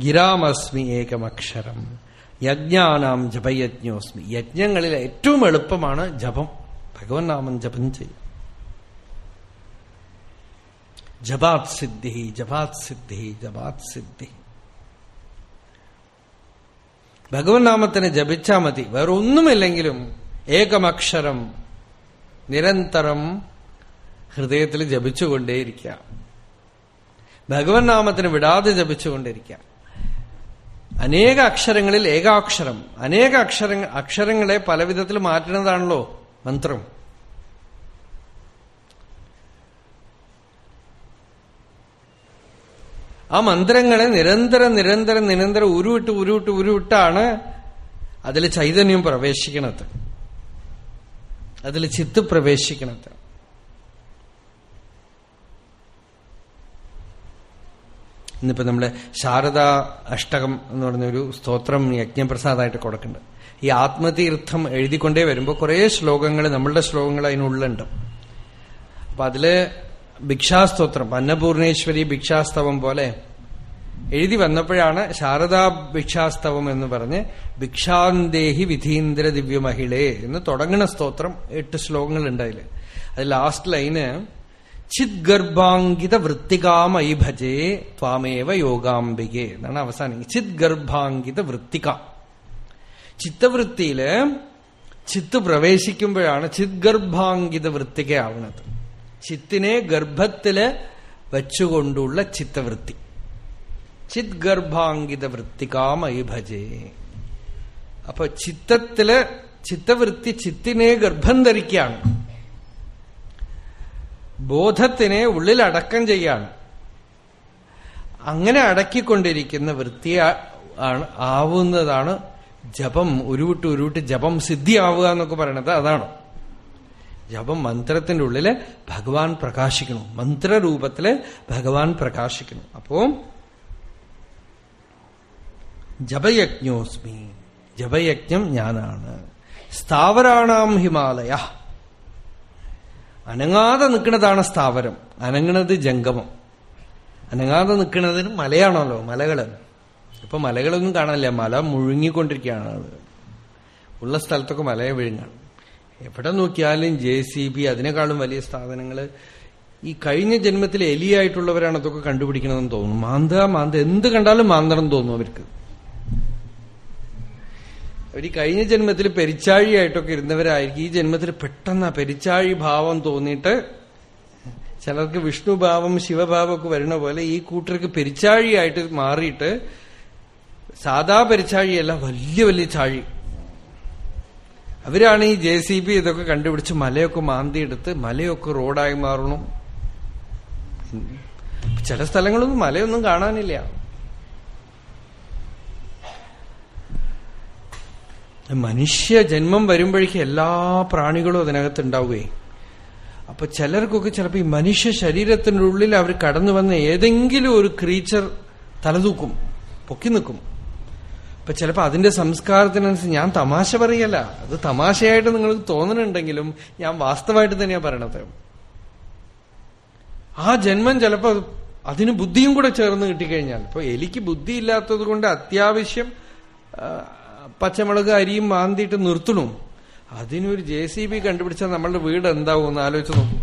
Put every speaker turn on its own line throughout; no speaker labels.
ഗിരാമസ്മി ഏകമക്ഷരം യജ്ഞാനാം ജപയജ്ഞോസ്മി യജ്ഞങ്ങളിൽ ഏറ്റവും എളുപ്പമാണ് ജപം. ഭഗവൻ നാമം ജപം ചെയ്യും ജപാത് സിദ്ധി ജപാത് സിദ്ധി ജപാത് സിദ്ധി. ഭഗവൻ നാമത്തിന് ജപിച്ചാൽ മതി. വേറെ ഒന്നുമില്ലെങ്കിലും ഏകമക്ഷരം നിരന്തരം ഹൃദയത്തിൽ ജപിച്ചുകൊണ്ടേയിരിക്കുക ഭഗവൻ നാമത്തിന് വിടാതെ ജപിച്ചുകൊണ്ടിരിക്കുക അനേക അക്ഷരങ്ങളിൽ ഏകാക്ഷരം. അനേക അക്ഷര അക്ഷരങ്ങളെ പല വിധത്തിൽ മാറ്റുന്നതാണല്ലോ മന്ത്രം. ആ മന്ത്രങ്ങളെ നിരന്തരം നിരന്തരം നിരന്തരം ഉരുവിട്ട് ഉരുവിട്ട് ഉരുവിട്ടാണ് അതിൽ ചൈതന്യം പ്രവേശിക്കണത്. അതിൽ ചിത്ത് പ്രവേശിക്കണത്. ഇന്നിപ്പോ നമ്മൾ ശാരദ അഷ്ടകം എന്ന് പറഞ്ഞ ഒരു സ്തോത്രം യജ്ഞപ്രസാദമായിട്ട് കൊടുക്കുന്നുണ്ട് ഈ ആത്മതീർത്ഥം എഴുതിക്കൊണ്ടേ വരുമ്പോൾ കുറേ ശ്ലോകങ്ങൾ നമ്മളുടെ ശ്ലോകങ്ങൾ അതിനുള്ളുണ്ട്. അപ്പൊ അതിൽ ഭിക്ഷാസ്തോത്രം അന്നപൂർണേശ്വരി ഭിക്ഷാസ്തവം പോലെ എഴുതി വന്നപ്പോഴാണ് ശാരദാ ഭിക്ഷാസ്തവം എന്ന് പറഞ്ഞ് ഭിക്ഷാന്തേഹി വിധീന്ദ്ര ദിവ്യമഹിളേ എന്ന് തുടങ്ങുന്ന സ്തോത്രം എട്ട് ശ്ലോകങ്ങളുണ്ട് അതിൽ അത് ലാസ്റ്റ് ലൈന് ചിദ്ഗർഭാങ്കിത വൃത്തികാമൈ ഭജേ ത്വാമേവ യോഗാംബികെ. എന്നാണ് അവസാനം. ചിദ്ഗർഭാങ്കിത വൃത്തിക ചിത്തവൃത്തിയിൽ ചിത്ത് പ്രവേശിക്കുമ്പോഴാണ് ചിദ്ഗർഭാങ്കിത വൃത്തികയാവുന്നത് ചിത്തിനെ ഗർഭത്തിൽ വച്ചുകൊണ്ടുള്ള ചിത്തവൃത്തി. ചിദ്ഗർഭാങ്കിത വൃത്തികാമൈ ഭജേ. അപ്പൊ ചിത്തത്തിൽ ചിത്തവൃത്തി ചിത്തിനെ ഗർഭം ധരിക്കുകയാണ്. ബോധത്തിനെ ഉള്ളിൽ അടക്കം ചെയ്യാണ്. അങ്ങനെ അടക്കിക്കൊണ്ടിരിക്കുന്ന വൃത്തി ആവുന്നതാണ് ജപം ഉരുവിട്ട് ഉരുവിട്ട് ജപം സിദ്ധിയാവുക എന്നൊക്കെ പറയണത് അതാണ്. ജപം മന്ത്രത്തിന്റെ ഉള്ളിൽ ഭഗവാൻ പ്രകാശിക്കണം മന്ത്രരൂപത്തിൽ ഭഗവാൻ പ്രകാശിക്കണം അപ്പോ ജപയജ്ഞോസ്മി. ജപയജ്ഞം ഞാനാണ്. സ്ഥാവരാണാം ഹിമാലയ. അനങ്ങാതെ നിൽക്കുന്നതാണ് സ്ഥാവരം. അനങ്ങണത് ജംഗമം. അനങ്ങാതെ നിൽക്കുന്നതിന് മലയാണല്ലോ മലകൾ. ഇപ്പൊ മലകളൊന്നും കാണാനില്ല. മല മുഴുങ്ങിക്കൊണ്ടിരിക്കുകയാണ് അത്. ഉള്ള സ്ഥലത്തൊക്കെ മലയെ വിഴുങ്ങാണ്. എവിടെ നോക്കിയാലും ജെ സി ബി അതിനേക്കാളും വലിയ സ്ഥാപനങ്ങൾ ഈ കഴിഞ്ഞ ജന്മത്തിൽ എലിയായിട്ടുള്ളവരാണ് അതൊക്കെ കണ്ടുപിടിക്കണമെന്ന് തോന്നുന്നു. മാന്ത മാന്ത. എന്ത് കണ്ടാലും മാന്തണം തോന്നുന്നു അവർക്ക്. അവർ കഴിഞ്ഞ ജന്മത്തിൽ പെരിച്ചാഴിയായിട്ടൊക്കെ ഇരുന്നവരായിരിക്കും. ഈ ജന്മത്തിൽ പെട്ടെന്ന് പെരിച്ചാഴി ഭാവം തോന്നിയിട്ട് ചിലർക്ക് വിഷ്ണുഭാവം ശിവഭാവമൊക്കെ വരുന്ന പോലെ ഈ കൂട്ടർക്ക് പെരിച്ചാഴിയായിട്ട് മാറിയിട്ട് സാധാ പെരിച്ചാഴിയല്ല വലിയ വലിയ ചാഴി. അവരാണ് ഈ ജെ സി ബി ഇതൊക്കെ കണ്ടുപിടിച്ച് മലയൊക്കെ മാന്തിയെടുത്ത് മലയൊക്കെ റോഡായി മാറണം. ചില സ്ഥലങ്ങളൊന്നും മലയൊന്നും കാണാനില്ല. മനുഷ്യ ജന്മം വരുമ്പോഴേക്കും എല്ലാ പ്രാണികളും അതിനകത്ത് ഉണ്ടാവുകയെ അപ്പൊ ചിലർക്കൊക്കെ ചിലപ്പോൾ ഈ മനുഷ്യ ശരീരത്തിന്റെ ഉള്ളിൽ അവർ കടന്നു വന്ന ഏതെങ്കിലും ഒരു ക്രീച്ചർ തലതൂക്കും പൊക്കി നിൽക്കും. അപ്പൊ ചിലപ്പോൾ അതിന്റെ സംസ്കാരത്തിനനുസരിച്ച് ഞാൻ തമാശ പറയല്ല. അത് തമാശയായിട്ട് നിങ്ങൾക്ക് തോന്നുന്നുണ്ടെങ്കിലും ഞാൻ വാസ്തവമായിട്ട് തന്നെയാ പറയണത്. ആ ജന്മം ചിലപ്പോൾ അതിന് ബുദ്ധിയും കൂടെ ചേർന്ന് കിട്ടിക്കഴിഞ്ഞാൽ. ഇപ്പൊ എലിക്ക് ബുദ്ധി ഇല്ലാത്തത് കൊണ്ട് അത്യാവശ്യം പച്ചമുളക് അരിയും മാന്തിയിട്ട് നിർത്തണു. അതിനൊരു ജെ സി ബി കണ്ടുപിടിച്ചാൽ നമ്മളുടെ വീട് എന്താവും എന്ന് ആലോചിച്ച് നോക്കും.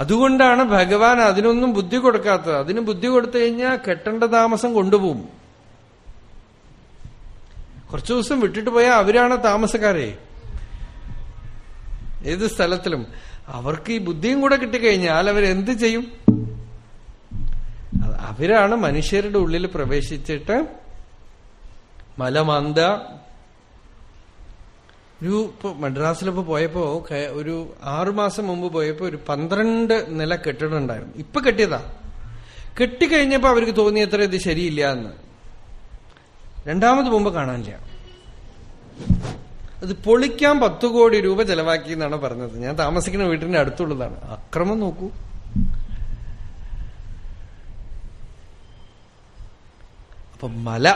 അതുകൊണ്ടാണ് ഭഗവാൻ അതിനൊന്നും ബുദ്ധി കൊടുക്കാത്തത്. അതിന് ബുദ്ധി കൊടുത്തു കഴിഞ്ഞാൽ കെട്ടേണ്ട താമസം കൊണ്ടുപോകും. കുറച്ചു ദിവസം വിട്ടിട്ട് പോയാൽ അവരാണ് താമസക്കാരെ. ഏത് സ്ഥലത്തിലും. അവർക്ക് ഈ ബുദ്ധിയും കൂടെ കിട്ടിക്കഴിഞ്ഞാൽ അവരെന്ത് ചെയ്യും? അവരാണ് മനുഷ്യരുടെ ഉള്ളിൽ പ്രവേശിച്ചിട്ട് മലമന്ത. ഒരു ഇപ്പൊ മദ്രാസിലിപ്പോ പോയപ്പോ ഒരു ആറുമാസം മുമ്പ് പോയപ്പോ ഒരു പന്ത്രണ്ട് നില കെട്ടിടം ഉണ്ടായിരുന്നു ഇപ്പൊ കെട്ടിയതാ. കെട്ടിക്കഴിഞ്ഞപ്പോ അവർക്ക് തോന്നിയത്ര ഇത് ശരിയില്ല എന്ന്. രണ്ടാമത് മുമ്പ് കാണാനില്ല. അത് പൊളിക്കാൻ പത്തു കോടി രൂപ ചെലവാക്കി എന്നാണ് പറഞ്ഞത്. ഞാൻ താമസിക്കുന്ന വീട്ടിന്റെ അടുത്തുള്ളതാണ്. അക്രമം നോക്കൂ. അപ്പൊ മല.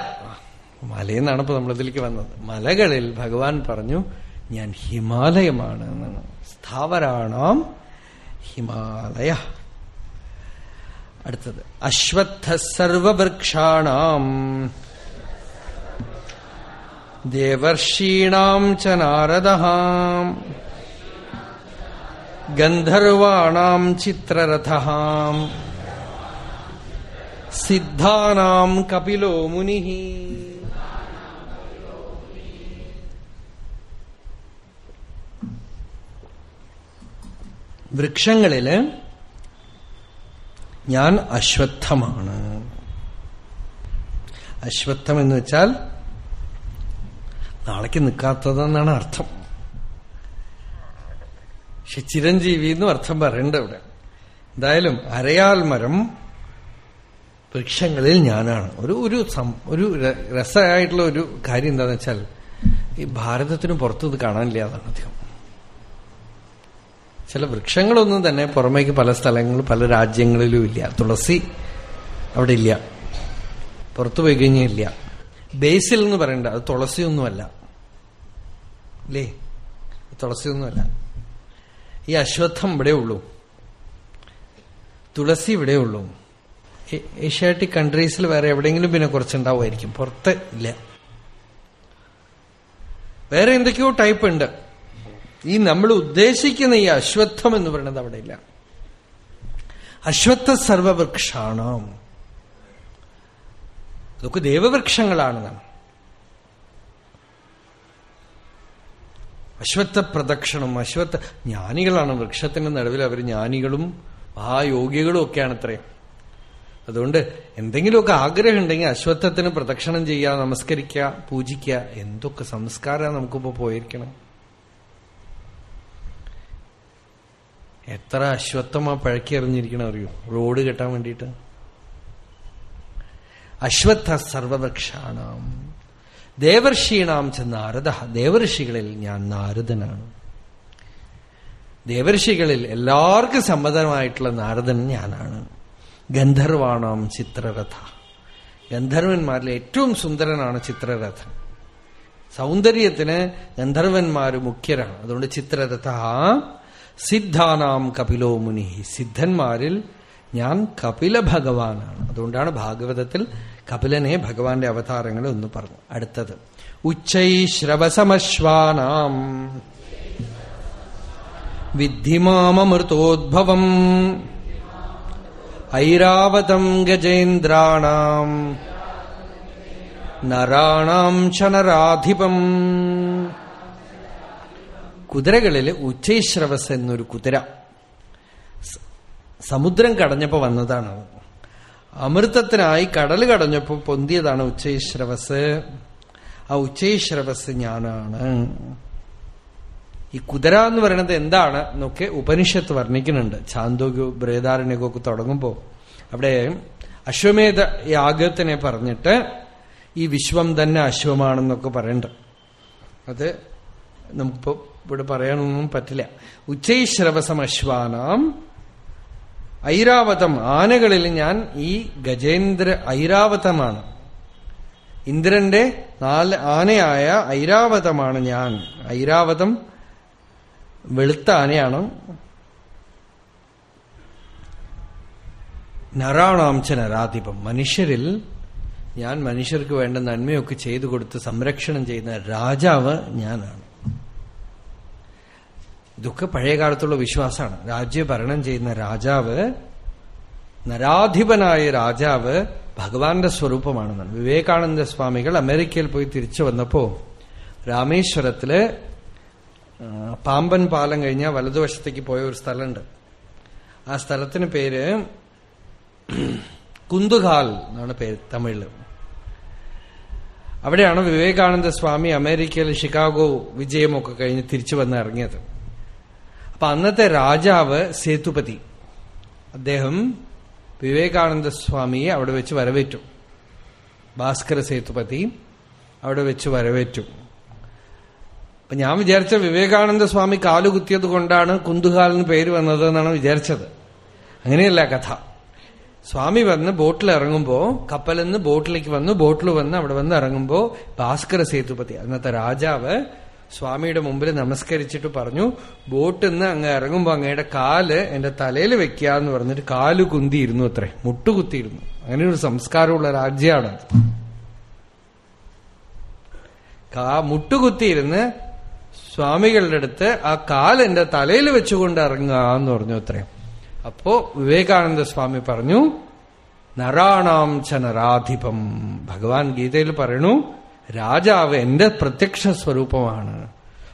മലയെന്നാണ് ഇപ്പൊ നമ്മളതിലേക്ക് വന്നത്. മലകളിൽ ഭഗവാൻ പറഞ്ഞു ഞാൻ ഹിമാലയമാണ് എന്നാണ്. സ്ഥാവരാണാം ഹിമാലയ. അടുത്തത് അശ്വത്ഥ സർവവൃക്ഷാണാം ദേവർഷീണാം ച നാരദ ഗന്ധർവാണാം ചിത്രരഥ സിദ്ധാനാം കപിലോ മുനി വൃക്ഷങ്ങളിൽ ഞാൻ അശ്വത്ഥമാണ്. അശ്വത്ഥം എന്ന് വെച്ചാൽ നാളേക്ക് നിൽക്കാത്തതെന്നാണ് അർത്ഥം. പക്ഷെ ചിരഞ്ജീവി എന്നും അർത്ഥം പറയണ്ട ഇവിടെ എന്തായാലും അരയാൽ മരം വൃക്ഷങ്ങളിൽ ഞാനാണ്. ഒരു ഒരു ഒരു രസമായിട്ടുള്ള ഒരു കാര്യം എന്താണെന്ന് വെച്ചാൽ ഈ ഭാരതത്തിന് പുറത്ത് ഇത് കാണാനില്ല അതാണ് അധികം ചില വൃക്ഷങ്ങളൊന്നും തന്നെ പുറമേക്ക് പല സ്ഥലങ്ങളും പല രാജ്യങ്ങളിലും ഇല്ല. തുളസി അവിടെ ഇല്ല. പുറത്തു പോയി കഴിഞ്ഞാൽ ഇല്ല. ബേസിൽ എന്ന് പറയണ്ട അത് തുളസിയൊന്നുമല്ല. അല്ലേ തുളസിയൊന്നുമല്ല. ഈ അശ്വത്ഥം ഇവിടെ ഉള്ളൂ. തുളസി ഇവിടെ ഉള്ളൂ. ഏഷ്യാറ്റിക് കൺട്രീസിൽ വേറെ എവിടെയെങ്കിലും പിന്നെ കുറച്ചുണ്ടാവുമായിരിക്കും. പുറത്ത് ഇല്ല. വേറെ എന്തൊക്കെയോ ടൈപ്പ് ഉണ്ട്. ഈ നമ്മൾ ഉദ്ദേശിക്കുന്ന ഈ അശ്വത്ഥം എന്ന് പറയുന്നത് അവിടെ ഇല്ല അശ്വത്ഥ സർവവൃക്ഷാണ്? അതൊക്കെ ദേവവൃക്ഷങ്ങളാണ് അശ്വത്ഥ പ്രദക്ഷിണം അശ്വത്ഥ ജ്ഞാനികളാണ് വൃക്ഷത്തിന്റെ നടുവിൽ അവർ ജ്ഞാനികളും മഹായോഗികളും ഒക്കെയാണ് അത്രയും അതുകൊണ്ട് എന്തെങ്കിലുമൊക്കെ ആഗ്രഹം ഉണ്ടെങ്കിൽ അശ്വത്ഥത്തിന് പ്രദക്ഷിണം ചെയ്യുക നമസ്കരിക്കുക പൂജിക്കുക എന്തൊക്കെ സംസ്കാരം നമുക്കിപ്പോ പോയിരിക്കണം? എത്ര അശ്വത്ഥമാ പഴക്കി എറിഞ്ഞിരിക്കണം അറിയോ? റോഡ് കെട്ടാൻ വേണ്ടിയിട്ട്. അശ്വത്ഥ സർവവൃക്ഷാണാം. ദേവർഷീണാം ച നാരദ. ദേവർഷികളിൽ ഞാൻ നാരദനാണ്. ദേവർഷികളിൽ എല്ലാവർക്കും സമ്മതമായിട്ടുള്ള നാരദൻ ഞാനാണ്. ഗന്ധർവാണാം ചിത്രരഥ. ഗന്ധർവന്മാരിൽ ഏറ്റവും സുന്ദരനാണ് ചിത്രരഥൻ. സൗന്ദര്യത്തിന് ഗന്ധർവന്മാര് മുഖ്യരാണ്. അതുകൊണ്ട് ചിത്രരഥ സിദ്ധാനാം കപിലോ മുനി. സിദ്ധന്മാരിൽ ഞാൻ കപില ഭഗവാനാണ്. അതുകൊണ്ടാണ് ഭാഗവതത്തിൽ കപിലനെ ഭഗവാന്റെ അവതാരങ്ങൾ ഒന്ന് പറഞ്ഞു. അടുത്തത് ഉച്ചൈ ശ്രവസമശ്വാനാം. വിദ്ധിമാമൃതോദ്ഭവം ഐരാവതം ഗജേന്ദ്രാണാം. നരാണാം ചനരാധിപം കുതിരകളിൽ ഉച്ചൈശ്രവസ് എന്നൊരു കുതിര. സമുദ്രം കടഞ്ഞപ്പോ വന്നതാണ്. അമൃതത്തിനായി കടൽ കടഞ്ഞപ്പോ പൊന്തിയതാണ് ഉച്ചൈശ്രവസ്. ആ ഉച്ചൈശ്രവസ് ഞാനാണ്. ഈ കുതിര എന്ന് പറയുന്നത് എന്താണ് എന്നൊക്കെ ഉപനിഷത്ത് വർണിക്കുന്നുണ്ട്. ചാന്തോഗ്യോ ബൃഹദാരണ്യൊക്കെ തുടങ്ങുമ്പോ. അവിടെ അശ്വമേധ യാഗത്തിനെ പറഞ്ഞിട്ട് ഈ വിശ്വം തന്നെ അശ്വമാണെന്നൊക്കെ പറയണ്ട അത് നമുക്കിപ്പോ ഇവിടെ പറയാനൊന്നും പറ്റില്ല. ഉച്ചൈശ്രവസം അശ്വാനാം ഐരാവതം ആനകളിൽ ഞാൻ ഈ ഗജേന്ദ്ര ഐരാവതമാണ്. ഇന്ദ്രന്റെ നാല് ആനയായ ഐരാവതമാണ് ഞാൻ. ഐരാവതം വെളുത്ത ആനയാണ്. നരാണാംച്ച നരാധിപം. മനുഷ്യരിൽ ഞാൻ മനുഷ്യർക്ക് വേണ്ട നന്മയൊക്കെ ചെയ്തു കൊടുത്ത് സംരക്ഷണം ചെയ്യുന്ന രാജാവ് ഞാനാണ്. ഇതൊക്കെ പഴയ കാലത്തുള്ള വിശ്വാസമാണ് രാജ്യഭരണം ചെയ്യുന്ന രാജാവ് നരാധിപനായ രാജാവ് ഭഗവാന്റെ സ്വരൂപമാണെന്നാണ്. വിവേകാനന്ദ സ്വാമികൾ അമേരിക്കയിൽ പോയി തിരിച്ചു വന്നപ്പോ രാമേശ്വരത്തിൽ പാമ്പൻ പാലം കഴിഞ്ഞാൽ വലതുവശത്തേക്ക് പോയ ഒരു സ്ഥലമുണ്ട്. ആ സ്ഥലത്തിന് പേര് കുന്തുകാൽ എന്നാണ് പേര് തമിഴിൽ. അവിടെയാണ് വിവേകാനന്ദ സ്വാമി അമേരിക്കയിൽ ഷിക്കാഗോ വിജയമൊക്കെ കഴിഞ്ഞ് തിരിച്ചു വന്ന് ഇറങ്ങിയത്. അപ്പൊ അന്നത്തെ രാജാവ് സേതുപതി. അദ്ദേഹം വിവേകാനന്ദ സ്വാമിയെ അവിടെ വെച്ച് വരവേറ്റു. ഭാസ്കര സേതുപതി അവിടെ വെച്ച് വരവേറ്റു. അപ്പൊ ഞാൻ വിചാരിച്ച വിവേകാനന്ദ സ്വാമി കാലുകുത്തിയത് കൊണ്ടാണ് കുന്തുകാൽ എന്ന് പേര് വന്നത് എന്നാണ് വിചാരിച്ചത്. അങ്ങനെയല്ല കഥ. സ്വാമി വന്ന് ബോട്ടിൽ ഇറങ്ങുമ്പോ കപ്പലിൽ നിന്ന് ബോട്ടിലേക്ക് വന്നു ബോട്ടിൽ വന്ന് അവിടെ വന്ന് ഇറങ്ങുമ്പോ ഭാസ്കര സേതുപതി അന്നത്തെ രാജാവ് സ്വാമിയുടെ മുമ്പിൽ നമസ്കരിച്ചിട്ട് പറഞ്ഞു ബോട്ടിൽ നിന്ന് അങ്ങ് ഇറങ്ങുമ്പോ അങ്ങയുടെ കാൽ എന്റെ തലയിൽ വെക്കുക എന്ന് പറഞ്ഞിട്ട് കാൽ കുന്തിയിരുന്നു അത്രേ മുട്ടുകുത്തിയിരുന്നു. അങ്ങനെ ഒരു സംസ്കാരമുള്ള രാജ്യമാണ് കാ മുട്ടുകുത്തിയിരുന്ന് സ്വാമികളുടെ അടുത്ത് ആ കാൽ എന്റെ തലയിൽ വെച്ചുകൊണ്ട് ഇറങ്ങുക എന്ന് പറഞ്ഞു അത്രേ. അപ്പോ വിവേകാനന്ദ സ്വാമി പറഞ്ഞു നരാണാം ച നരാധിപം. ഭഗവാൻ ഗീതയിൽ പറയണു രാജാവ് എന്റെ പ്രത്യക്ഷ സ്വരൂപമാണ്.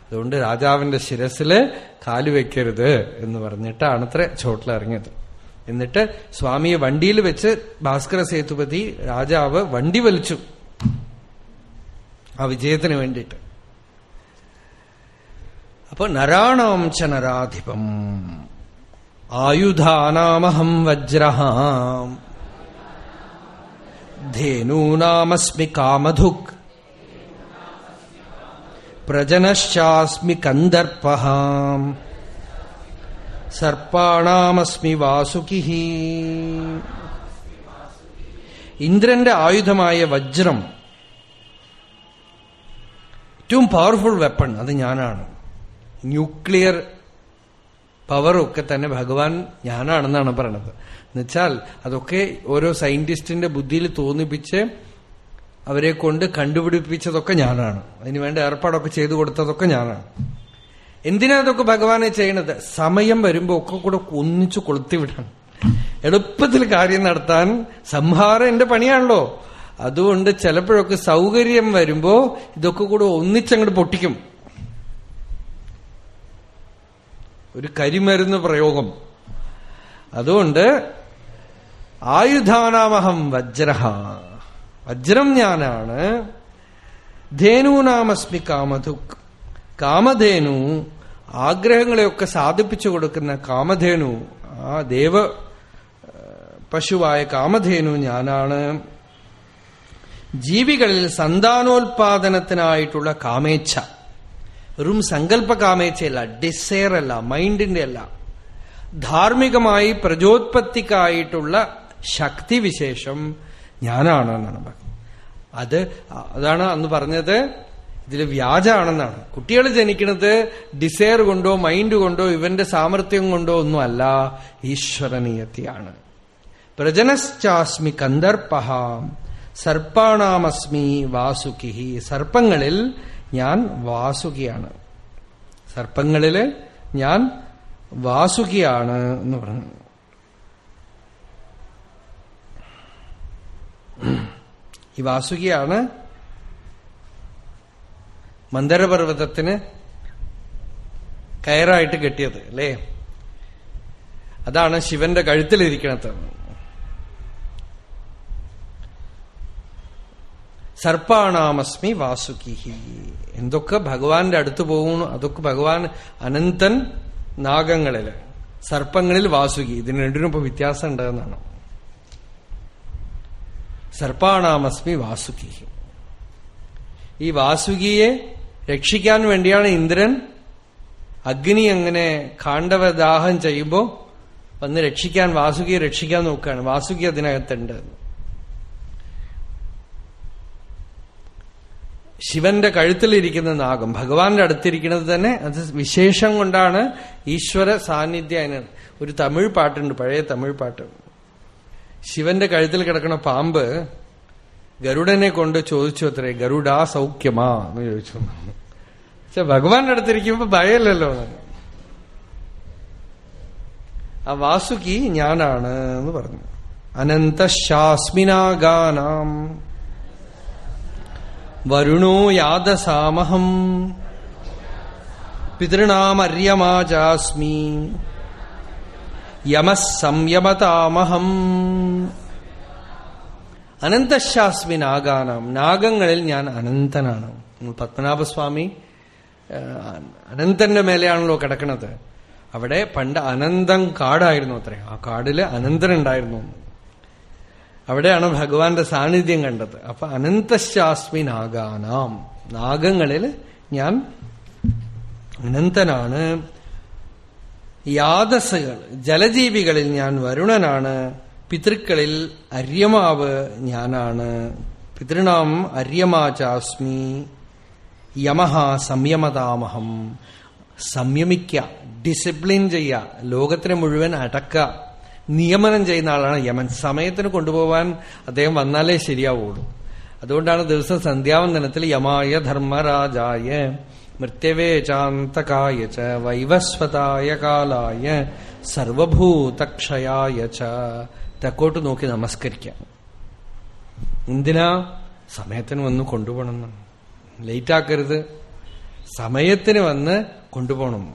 അതുകൊണ്ട് രാജാവിന്റെ ശിരസിൽ കാലുവെക്കരുത് എന്ന് പറഞ്ഞിട്ടാണ് അത്ര ചോട്ടിലിറങ്ങിയത് എന്നിട്ട് സ്വാമിയെ വണ്ടിയിൽ വെച്ച് ഭാസ്കര സേതുപതി രാജാവ് വണ്ടി വലിച്ചു. ആ വിജയത്തിന് വേണ്ടിയിട്ട്. അപ്പൊ നരാണാം ച നരാധിപം. ആയുധാനാമഹം വജ്രഹാം. ധേനൂനാമസ്മി കാമധുക്. പ്രജനശ്ചാസ്മി കന്ദർപ്പഹാം. സർപ്പാണാമസ്മി വാസുകി. ഇന്ദ്രന്റെ ആയുധമായ വജ്രം. ഏറ്റവും പവർഫുൾ വെപ്പൺ അത് ഞാനാണ്. ന്യൂക്ലിയർ പവറൊക്കെ തന്നെ ഭഗവാൻ ഞാനാണെന്നാണ് പറയണത്. എന്നുവെച്ചാൽ അതൊക്കെ ഓരോ സയന്റിസ്റ്റിന്റെ ബുദ്ധിയിൽ തോന്നിപ്പിച്ച് അവരെ കൊണ്ട് കണ്ടുപിടിപ്പിച്ചതൊക്കെ ഞാനാണ്. അതിന് വേണ്ട ഏർപ്പാടൊക്കെ ചെയ്തു കൊടുത്തതൊക്കെ ഞാനാണ്. എന്തിനാ അതൊക്കെ ഭഗവാനെ ചെയ്യണത്? സമയം വരുമ്പോ ഒക്കെ കൂടെ ഒന്നിച്ചു കൊളുത്തിവിടണം എളുപ്പത്തിൽ കാര്യം നടത്താൻ സംഹാരം എന്റെ പണിയാണല്ലോ. അതുകൊണ്ട് ചിലപ്പോഴൊക്കെ സൗകര്യം വരുമ്പോ ഇതൊക്കെ കൂടെ ഒന്നിച്ചങ്ങോട്ട് പൊട്ടിക്കും. ഒരു കരിമരുന്ന് പ്രയോഗം. അതുകൊണ്ട് ആയുധാനാമഹം വജ്രഹ. വജ്രം ഞാനാണ് ധേനു നാമസ്മി കാമധുക്. കാമധേനു ആഗ്രഹങ്ങളെയൊക്കെ സാധിപ്പിച്ചു കൊടുക്കുന്ന കാമധേനു ആ ദേവ പശുവായ കാമധേനു ഞാനാണ്. ജീവികളിൽ സന്താനോൽപാദനത്തിനായിട്ടുള്ള കാമേച്ഛ. വെറും സങ്കല്പ കാമേച്ഛയല്ല ഡിസയർ അല്ല മൈൻഡിന്റെ അല്ല. ധാർമ്മികമായി പ്രചോത്പത്തിക്കായിട്ടുള്ള ശക്തിവിശേഷം ഞാനാണ് എന്നാണ് പറഞ്ഞത് അത് അതാണ് അന്ന് പറഞ്ഞത്. ഇതിൽ വ്യാജാണെന്നാണ് കുട്ടികൾ ജനിക്കുന്നത് ഡിസയർ കൊണ്ടോ മൈൻഡ് കൊണ്ടോ ഇവന്റെ സാമർഥ്യം കൊണ്ടോ ഒന്നും അല്ല ഈശ്വരനീയത്തിയാണ് പ്രജനശ്ചാസ്മി കന്ദർപ്പഹാം. സർപ്പാണാമസ്മി വാസുകി സർപ്പങ്ങളിൽ ഞാൻ വാസുകിയാണ്. സർപ്പങ്ങളിൽ ഞാൻ വാസുകിയാണ് എന്ന് പറഞ്ഞു. ഈ വാസുകിയാണ് മന്ദരപർവതത്തിന് കയറായിട്ട് കെട്ടിയത് അല്ലേ? അതാണ് ശിവന്റെ കഴുത്തിലിരിക്കണത്. സർപ്പാണാമസ്മി വാസുകിഹി എന്തൊക്കെ ഭഗവാന്റെ അടുത്ത് പോകുന്നു അതൊക്കെ ഭഗവാൻ അനന്തൻ നാഗങ്ങളിൽ സർപ്പങ്ങളിൽ വാസുകി. ഇതിന് രണ്ടിനും ഇപ്പൊ വ്യത്യാസം ഉണ്ടെന്നാണ് സർപ്പാണാമസ്മി വാസുകി. ഈ വാസുകിയെ രക്ഷിക്കാൻ വേണ്ടിയാണ് ഇന്ദ്രൻ അഗ്നി അങ്ങനെ കാണ്ഡവദാഹം ചെയ്യുമ്പോൾ വന്ന് രക്ഷിക്കാൻ വാസുകിയെ രക്ഷിക്കാൻ നോക്കുകയാണ്. വാസുകി അതിനകത്തുണ്ട്. ശിവന്റെ കഴുത്തിലിരിക്കുന്ന നാഗം ഭഗവാന്റെ അടുത്തിരിക്കുന്നത് തന്നെ അത് വിശേഷം കൊണ്ടാണ് ഈശ്വര സാന്നിധ്യം ഒരു തമിഴ് പാട്ടുണ്ട് പഴയ തമിഴ് പാട്ട്. ശിവന്റെ കഴുത്തിൽ കിടക്കുന്ന പാമ്പ് ഗരുഡനെ കൊണ്ട് ചോദിച്ചു അത്രേ ഗരുഡാ സൗഖ്യമാ? എന്ന് ചോദിച്ചു. പക്ഷെ ഭഗവാന്റെ അടുത്തിരിക്കുമ്പോ ഭയമില്ലല്ലോ ആ വാസുകി ഞാനാണ് എന്ന് പറഞ്ഞു. അനന്തശാസ്മിനാഗാനാം വരുണോ യാദസാമഹം പിതൃണാമര്യമാചാസ്മി യമഃ സംയമതാമഹം അനന്തശാസ്മി നാഗാനാം നാഗങ്ങളിൽ ഞാൻ അനന്തനാണ്. പത്മനാഭസ്വാമി അനന്തന്റെ മേലെയാണല്ലോ കിടക്കുന്നത് അവിടെ പണ്ട് അനന്തം കാടായിരുന്നു അത്രേ. ആ കാടിൽ അനന്തനുണ്ടായിരുന്നു. അവിടെയാണ് ഭഗവാന്റെ സാന്നിധ്യം കണ്ടത്. അപ്പൊ അനന്തശാസ്മി നാഗാനാം നാഗങ്ങളിൽ ഞാൻ അനന്തനാണ്. യാദസുകൾ ജലജീവികളിൽ ഞാൻ വരുണനാണ്. പിതൃക്കളിൽ അര്യമാവ് ഞാനാണ്. പിതൃണാം അര്യമാചാസ്മി. യമഹ സംയമതാമഹം. സംയമിക്ക ഡിസിപ്ലിൻ ചെയ്യുക ലോകത്തിനെ മുഴുവൻ അടക്കുക നിയമനം ചെയ്യുന്ന ആളാണ് യമൻ. സമയത്തിന് കൊണ്ടുപോകാൻ അദ്ദേഹം വന്നാലേ ശരിയാവുള്ളൂ. അതുകൊണ്ടാണ് ദിവസം സന്ധ്യാവന്തനത്തിൽ യമായ ധർമ്മരാജായ മൃത്യവേ ചാന്തകായ ച വൈവസ്വതായ കാലായ സർവഭൂതക്ഷയായ ച തെക്കോട്ട് നോക്കി നമസ്കരിക്കാം. എന്തിനാ സമയത്തിന് വന്ന് കൊണ്ടുപോകണം ലേറ്റാക്കരുത്. സമയത്തിന് വന്ന് കൊണ്ടുപോകണം.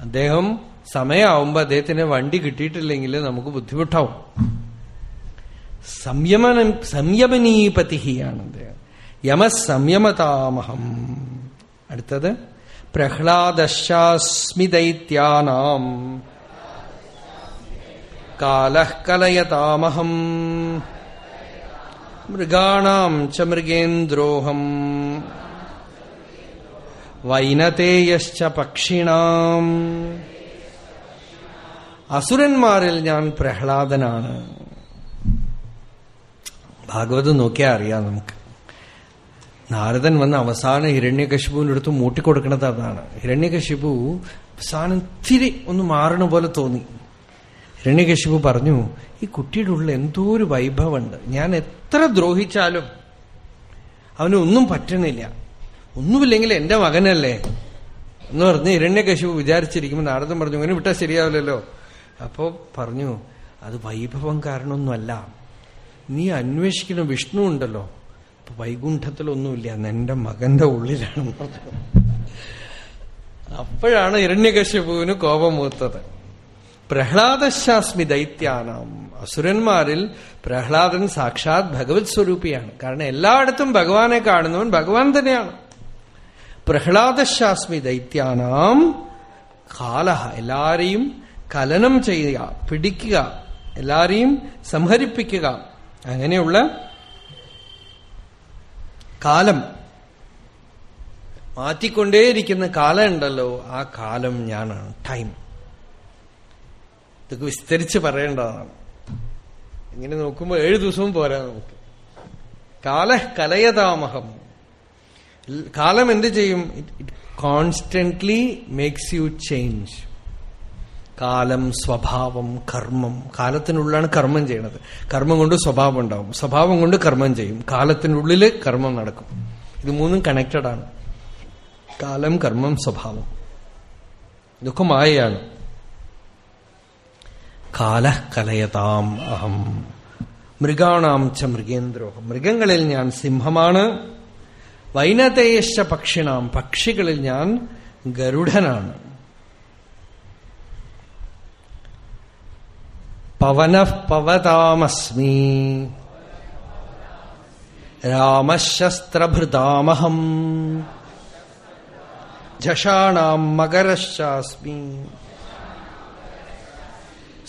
അദ്ദേഹം സമയമാവുമ്പോ അദ്ദേഹത്തിന് വണ്ടി കിട്ടിയിട്ടില്ലെങ്കിൽ നമുക്ക് ബുദ്ധിമുട്ടാവും. സംയമനം സംയമനീപതിഹിയാണ് അദ്ദേഹം. യമസംയമതാമഹം. അടുത്തത് പ്രഹ്ലാദശാസ്മി ദൈത്യാനാം കാലഃ കലയതാമഹം. ച മൃഗേന്ദ്രോഹം. വൈനതേയശ്ച പക്ഷിണാം. അസുരന്മാരിൽ ഞാൻ പ്രഹ്ലാദനാണ്. ഭാഗവതം നോക്കിയാൽ അറിയാം നമുക്ക്. നാരദൻ വന്ന് അവസാനം ഹിരണ്യകശിപുവിന്റെ അടുത്ത് മൂട്ടിക്കൊടുക്കണത് അതാണ്. ഹിരണ്യകശിപു അവസാനം ഇത്തിരി ഒന്ന് മാറണ പോലെ തോന്നി. ഹിരണ്യകശിപു പറഞ്ഞു ഈ കുട്ടിയുടെ ഉള്ളിൽ എന്തോ ഒരു വൈഭവമുണ്ട്. ഞാൻ എത്ര ദ്രോഹിച്ചാലും അവനൊന്നും പറ്റണില്ല. ഒന്നുമില്ലെങ്കിൽ എന്റെ മകനല്ലേ? എന്ന് പറഞ്ഞ് ഹിരണ്യകശിപു വിചാരിച്ചിരിക്കുമ്പോൾ നാരദൻ പറഞ്ഞു അങ്ങനെ വിട്ടാൽ ശരിയാവില്ലല്ലോ. അപ്പോ പറഞ്ഞു അത് വൈഭവം കാരണമൊന്നുമല്ല. നീ അന്വേഷിക്കുന്ന വിഷ്ണു ഉണ്ടല്ലോ. വൈകുണ്ഠത്തിലൊന്നുമില്ല. എന്റെ മകന്റെ ഉള്ളിലാണ് അപ്പോഴാണ് ഇരണ്യകശ്യപുവിന് കോപം മൂത്തത്. പ്രഹ്ലാദശാസ്മി ദൈത്യാനാം. അസുരന്മാരിൽ പ്രഹ്ലാദൻ സാക്ഷാത് ഭഗവത് സ്വരൂപിയാണ്. കാരണം എല്ലായിടത്തും ഭഗവാനെ കാണുന്നവൻ ഭഗവാൻ തന്നെയാണ്. പ്രഹ്ലാദശാസ്മി ദൈത്യാനാം കാലഹ. എല്ലാരെയും കലനം ചെയ്യുക പിടിക്കുക എല്ലാരെയും സംഹരിപ്പിക്കുക. അങ്ങനെയുള്ള കാലം. മാറ്റിക്കൊണ്ടേയിരിക്കുന്ന കാലം ഉണ്ടല്ലോ ആ കാലം ഞാനാണ്. ടൈം ഇതൊക്കെ വിസ്തരിച്ച് പറയേണ്ടതാണ്. ഇങ്ങനെ നോക്കുമ്പോൾ ഏഴു ദിവസവും പോരാ നമുക്ക്. കാല കലയതാമഹം. കാലം എന്ത് ചെയ്യും? It constantly makes you change കാലം സ്വഭാവം കർമ്മം. കാലത്തിനുള്ളിലാണ് കർമ്മം ചെയ്യണത്. കർമ്മം കൊണ്ട് സ്വഭാവം ഉണ്ടാവും. സ്വഭാവം കൊണ്ട് കർമ്മം ചെയ്യും. കാലത്തിനുള്ളിൽ കർമ്മം നടക്കും. ഇത് മൂന്നും കണക്റ്റഡ് ആണ്. കാലം കർമ്മം സ്വഭാവം. ഇതൊക്കെ മായയാണ്. കാല കലയതാം അഹം. മൃഗാണാം ച മൃഗേന്ദ്രോഹം. മൃഗങ്ങളിൽ ഞാൻ സിംഹമാണ്. വൈനതേയശ്ച പക്ഷിണാം. പക്ഷികളിൽ ഞാൻ ഗരുഡനാണ്. പവന പവതാമസ്മി. രാമശസ്ത്രഭൃതാമഹം. ജഷാണാം മകരശ്ചാസ്മി.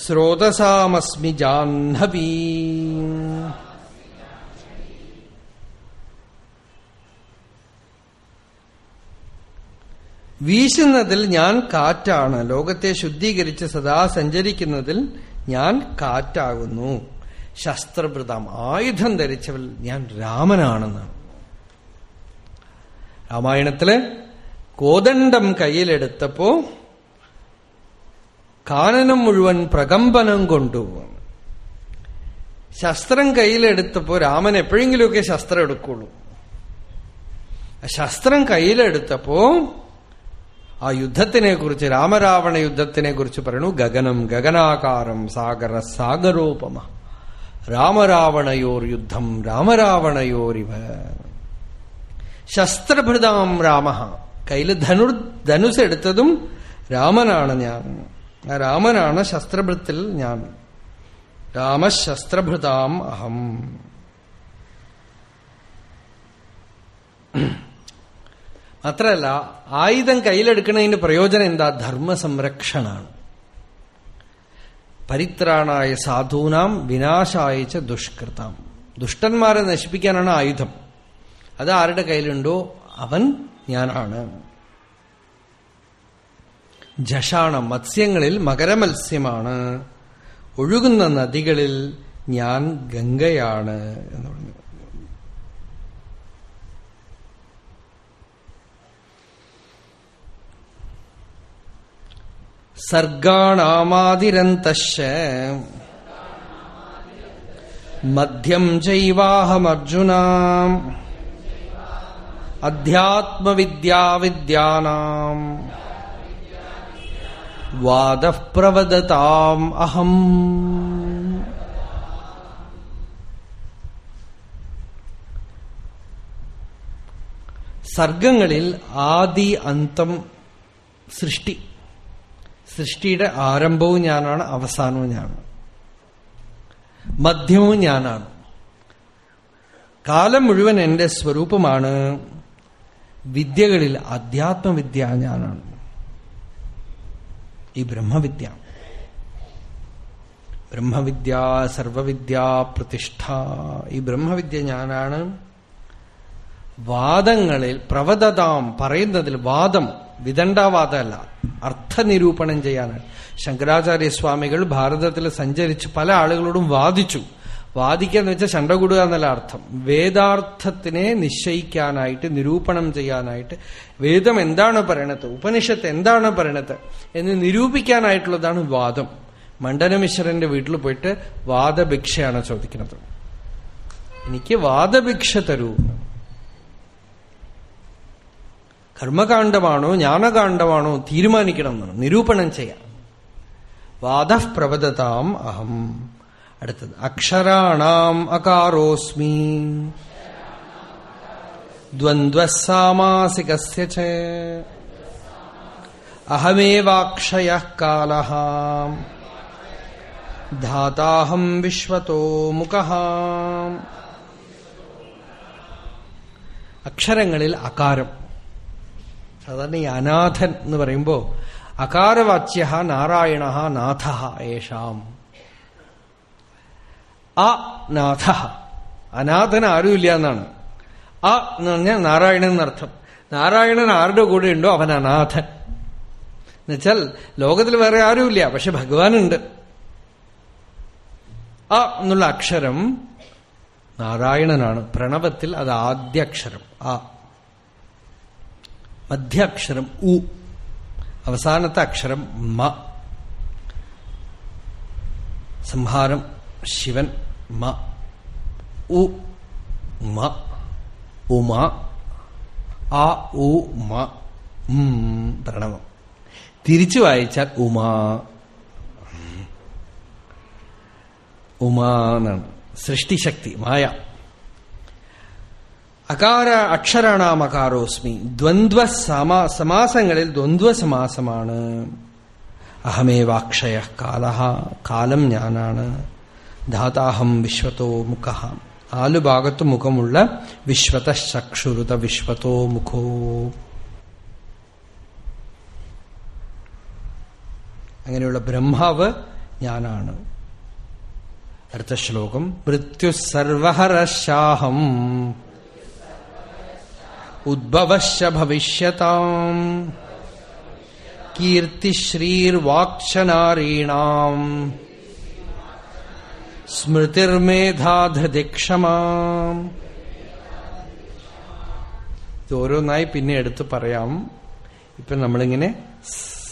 സ്രോതസാമസ്മി ജാഹ്നവീ. വീശുന്നതിൽ ഞാൻ കാറ്റാണ്. ലോകത്തെ ശുദ്ധീകരിച്ച് സദാ സഞ്ചരിക്കുന്നതിൽ ഞാൻ കാറ്റാകുന്നു. ശസ്ത്രഭൃതം ആയുധം ധരിച്ചവൽ ഞാൻ രാമനാണെന്നാണ്. രാമായണത്തിൽ കോദണ്ഡം കയ്യിലെടുത്തപ്പോ കാനനം മുഴുവൻ പ്രകമ്പനം കൊണ്ടുപോകും ശസ്ത്രം കയ്യിലെടുത്തപ്പോ രാമൻ എപ്പോഴെങ്കിലുമൊക്കെ ശസ്ത്രം എടുക്കുള്ളൂ. ശസ്ത്രം കയ്യിലെടുത്തപ്പോ ആ യുദ്ധത്തിനെ കുറിച്ച് രാമരാവണ യുദ്ധത്തിനെ കുറിച്ച് പറയണു ഗഗനം ഗഗനാകാരം സാഗര സാഗരോപമ. രാമരാവണയോർ യുദ്ധം രാമരാവണയോരിവ. ശസ്ത്രഭൃതാം രാമ. കയ്യിൽ ധനുർ ധനുസ് എടുത്തതും രാമനാണ് ഞാൻ. രാമനാണ് ശസ്ത്രഭൃത്തിൽ ഞാൻ. രാമശസ്ത്രഭൃതാം അഹം. മാത്രല്ല ആയുധം കയ്യിലെടുക്കുന്നതിന്റെ പ്രയോജനം എന്താ? ധർമ്മസംരക്ഷണാണ്. പരിത്രാണായ സാധൂനാം വിനാശായച്ച ദുഷ്കൃതം. ദുഷ്ടന്മാരെ നശിപ്പിക്കാനാണ് ആയുധം. അത് ആരുടെ കയ്യിലുണ്ടോ? അവൻ ഞാനാണ് ജഷാണം മത്സ്യങ്ങളിൽ മകരമത്സ്യമാണ്. ഒഴുകുന്ന നദികളിൽ ഞാൻ ഗംഗയാണ് എന്ന് പറഞ്ഞു. സർഗാണാമാതിരന്തശ്ച. മധ്യം ചൈവാഹമർജുന അധ്യാത്മവിദ്യാവിദ്യാനാം. വാദ പ്രവദതാം അഹം. സർഗങ്ങളിൽ ആദി അന്തം സൃഷ്ടി. സൃഷ്ടിയുടെ ആരംഭവും ഞാനാണ് അവസാനവും ഞാനാണ്. മധ്യവും ഞാനാണ്. കാലം മുഴുവൻ എന്റെ സ്വരൂപമാണ്. വിദ്യകളിൽ അധ്യാത്മവിദ്യ ഞാനാണ്. ഈ ബ്രഹ്മവിദ്യ. ബ്രഹ്മവിദ്യ സർവവിദ്യ പ്രതിഷ്ഠ. ഈ ബ്രഹ്മവിദ്യ ഞാനാണ്. വാദങ്ങളിൽ പ്രവതതാം പറയുന്നതിൽ വാദം വിദണ്ഡാവാദമല്ല. അർത്ഥനിരൂപണം ചെയ്യാനാണ് ശങ്കരാചാര്യസ്വാമികൾ ഭാരതത്തിൽ സഞ്ചരിച്ച് പല ആളുകളോടും വാദിച്ചു. വാദിക്കുക വാദിക്കാന്ന് വെച്ചാൽ ശണ്ട കൂടുക അർത്ഥം. വേദാർത്ഥത്തിനെ നിശ്ചയിക്കാനായിട്ട് നിരൂപണം ചെയ്യാനായിട്ട് വേദം എന്താണ് പറയണത് ഉപനിഷത്ത് എന്താണ് പറയണത് എന്ന് നിരൂപിക്കാനായിട്ടുള്ളതാണ് വാദം. മണ്ഡനമിശ്വരന്റെ വീട്ടിൽ പോയിട്ട് വാദഭിക്ഷയാണ് ചോദിക്കുന്നത്. എനിക്ക് വാദഭിക്ഷ തരൂ. കർമ്മകാണ്ഡമാണോ ജ്ഞാനകാണ്ഡമാണോ തീരുമാനിക്കണം എന്നാണ്. നിരൂപണം ചെയ്യാം. വാദപ്രവദതാം അഹം. അടുത്തത് അക്ഷരാണാം അകാരോസ്മി. ദ്വന്ദ്സാമാസിക അഹമേവാക്ഷയ കാല. ധാതാഹം വിശ്വത്തോ മുഖ. അക്ഷരങ്ങളിൽ അകാരം. സാധാരണ ഈ അനാഥൻ എന്ന് പറയുമ്പോ അകാരവാച്യ നാരായണ നാഥ ഏഷാം. അ നാഥ അനാഥൻ ആരുമില്ല എന്നാണ്. അ എന്ന് പറഞ്ഞാൽ നാരായണൻ എന്നർത്ഥം നാരായണൻ ആരുടെ കൂടെ ഉണ്ടോ അവൻ അനാഥൻ. എന്നുവെച്ചാൽ ലോകത്തിൽ വേറെ ആരുമില്ല പക്ഷെ ഭഗവാനുണ്ട്. അ എന്നുള്ള അക്ഷരം നാരായണനാണ്. പ്രണവത്തിൽ അത് ആദ്യ അക്ഷരം ആ മധ്യാക്ഷരം ഉ. അവസാനത്തെ അക്ഷരം മ. സംഹാരം ശിവൻ മ. ഉ മ. ഉമ. ആ ഉ മ. പ്രണവം. തിരിച്ചു വായിച്ചാൽ ഉമ. ഉമാ എന്നാണ്. സൃഷ്ടിശക്തി മായ. അകാര അക്ഷരാണാം അകാരോസ്മി ദ്വന്ദ്വ സമാ സമാസങ്ങളിൽ ദ്വന്ദ്വ സമാസമാണ്. അഹമേവാക്ഷയ കാല കാലം ഞാനാണ്. ധാതാഹം വിശ്വത്തോ മുഖ നാലു ഭാഗത്തു മുഖമുള്ള വിശ്വത ചക്ഷുരുത വിശ്വത്തോ മുഖോ. അങ്ങനെയുള്ള ബ്രഹ്മാവ് ഞാനാണ്. അടുത്ത ശ്ലോകം. മൃത്യു സർവഹരശാഹം. ഉദ്ഭവശ്യ ഭവിഷ്യതാം. കീർത്തിശ്രീർവാക്ഷനാരീണാം സ്മൃതിർമേധാധൃതിക്ഷമാം. ഇത് ഓരോന്നായി പിന്നെ എടുത്തു പറയാം. ഇപ്പൊ നമ്മളിങ്ങനെ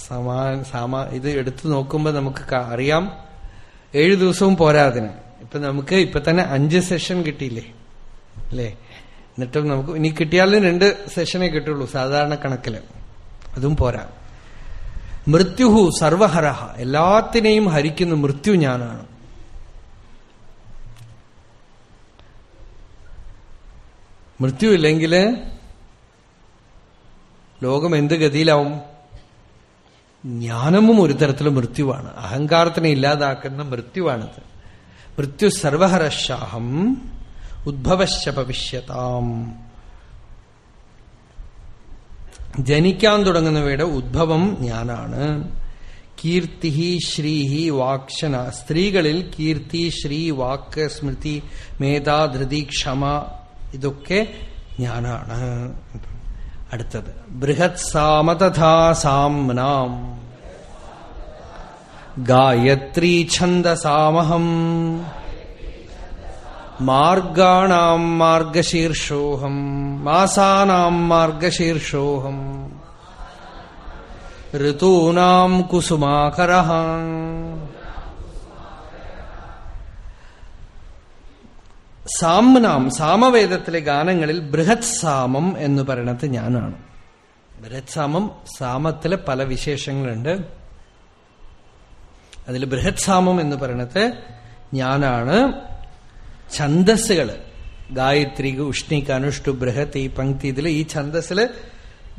സമാ സാമാ ഇത് എടുത്തു നോക്കുമ്പോ നമുക്ക് അറിയാം. ഏഴു ദിവസവും പോരാതിന് ഇപ്പൊ നമുക്ക് ഇപ്പൊ തന്നെ അഞ്ച് സെഷൻ കിട്ടിയില്ലേ? അല്ലേ? എന്നിട്ടും നമുക്ക് ഇനി കിട്ടിയാലും രണ്ട് സെഷനേ കിട്ടുള്ളൂ സാധാരണ കണക്കിൽ. അതും പോരാ. മൃത്യുഹു സർവഹരഹ. എല്ലാത്തിനെയും ഹരിക്കുന്ന മൃത്യു ഞാനാണ്. മൃത്യു ഇല്ലെങ്കിൽ ലോകം എന്ത് ഗതിയിലാവും? ജ്ഞാനവും ഒരു തരത്തിൽ മൃത്യുവാണ്. അഹങ്കാരത്തിനെ ഇല്ലാതാക്കുന്ന മൃത്യുവാണിത്. മൃത്യു സർവഹരശാഹം. ഉദ്ഭവശ്ച ഭവിഷ്യതാം. ജനിക്കാൻ തുടങ്ങുന്നവയുടെ ഉദ്ഭവം ഞാനാണ്. കീർത്തി ശ്രീഹി വാക്ഷന സ്ത്രീകളിൽ കീർത്തി ശ്രീ വാക്ക് സ്മൃതി മേധാ ധൃതി ക്ഷമ ഇതൊക്കെ ഞാനാണ്. അടുത്തത്. ബൃഹത് സാമതഥാ സാംനാം ഗായത്രീ ഛന്ദസാമഹം. മാർഗാണാം മാർഗശീർഷോഹം മാസാനാം മാർഗശീർഷോഹം. ഋതൂനാം കുസുമാകര സാംനാം സാമവേദത്തിലെ ഗാനങ്ങളിൽ ബൃഹത് സാമം എന്ന് പറയണത് ഞാനാണ്. ബൃഹത് സാമം സാമത്തിലെ പല വിശേഷങ്ങളുണ്ട്. അതിൽ ബൃഹത് സാമം എന്ന് പറയണത് ഞാനാണ്. ഛന്ദസ്സുകൾ. ഗായത്രി ഉഷ്ണിക്ക് അനുഷ്ടു ബൃഹത്ത് ഈ പങ്ക്തി ഇതിൽ ഈ ഛന്ദസ്സിൽ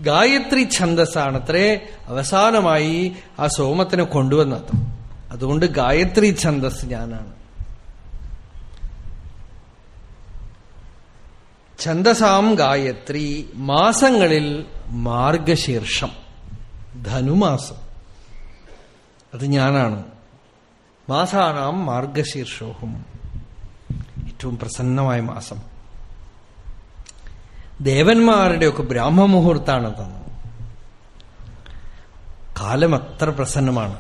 ഗായത്രി ഛന്ദസ്സാണത്രേ അവസാനമായി ആ സോമത്തിനെ കൊണ്ടുവന്നത്. അതുകൊണ്ട് ഗായത്രി ഛന്ദസ് ഞാനാണ്. ഛന്ദസാം ഗായത്രി മാസങ്ങളിൽ മാർഗശീർഷം. ധനുമാസം. അത് ഞാനാണ്. മാസാനാം മാർഗശീർഷോഹം. ഏറ്റവും പ്രസന്നമായ മാസം. ദേവന്മാരുടെയൊക്കെ ബ്രാഹ്മമുഹൂർത്താണ് തന്നത് കാലം അത്ര പ്രസന്നമാണ്.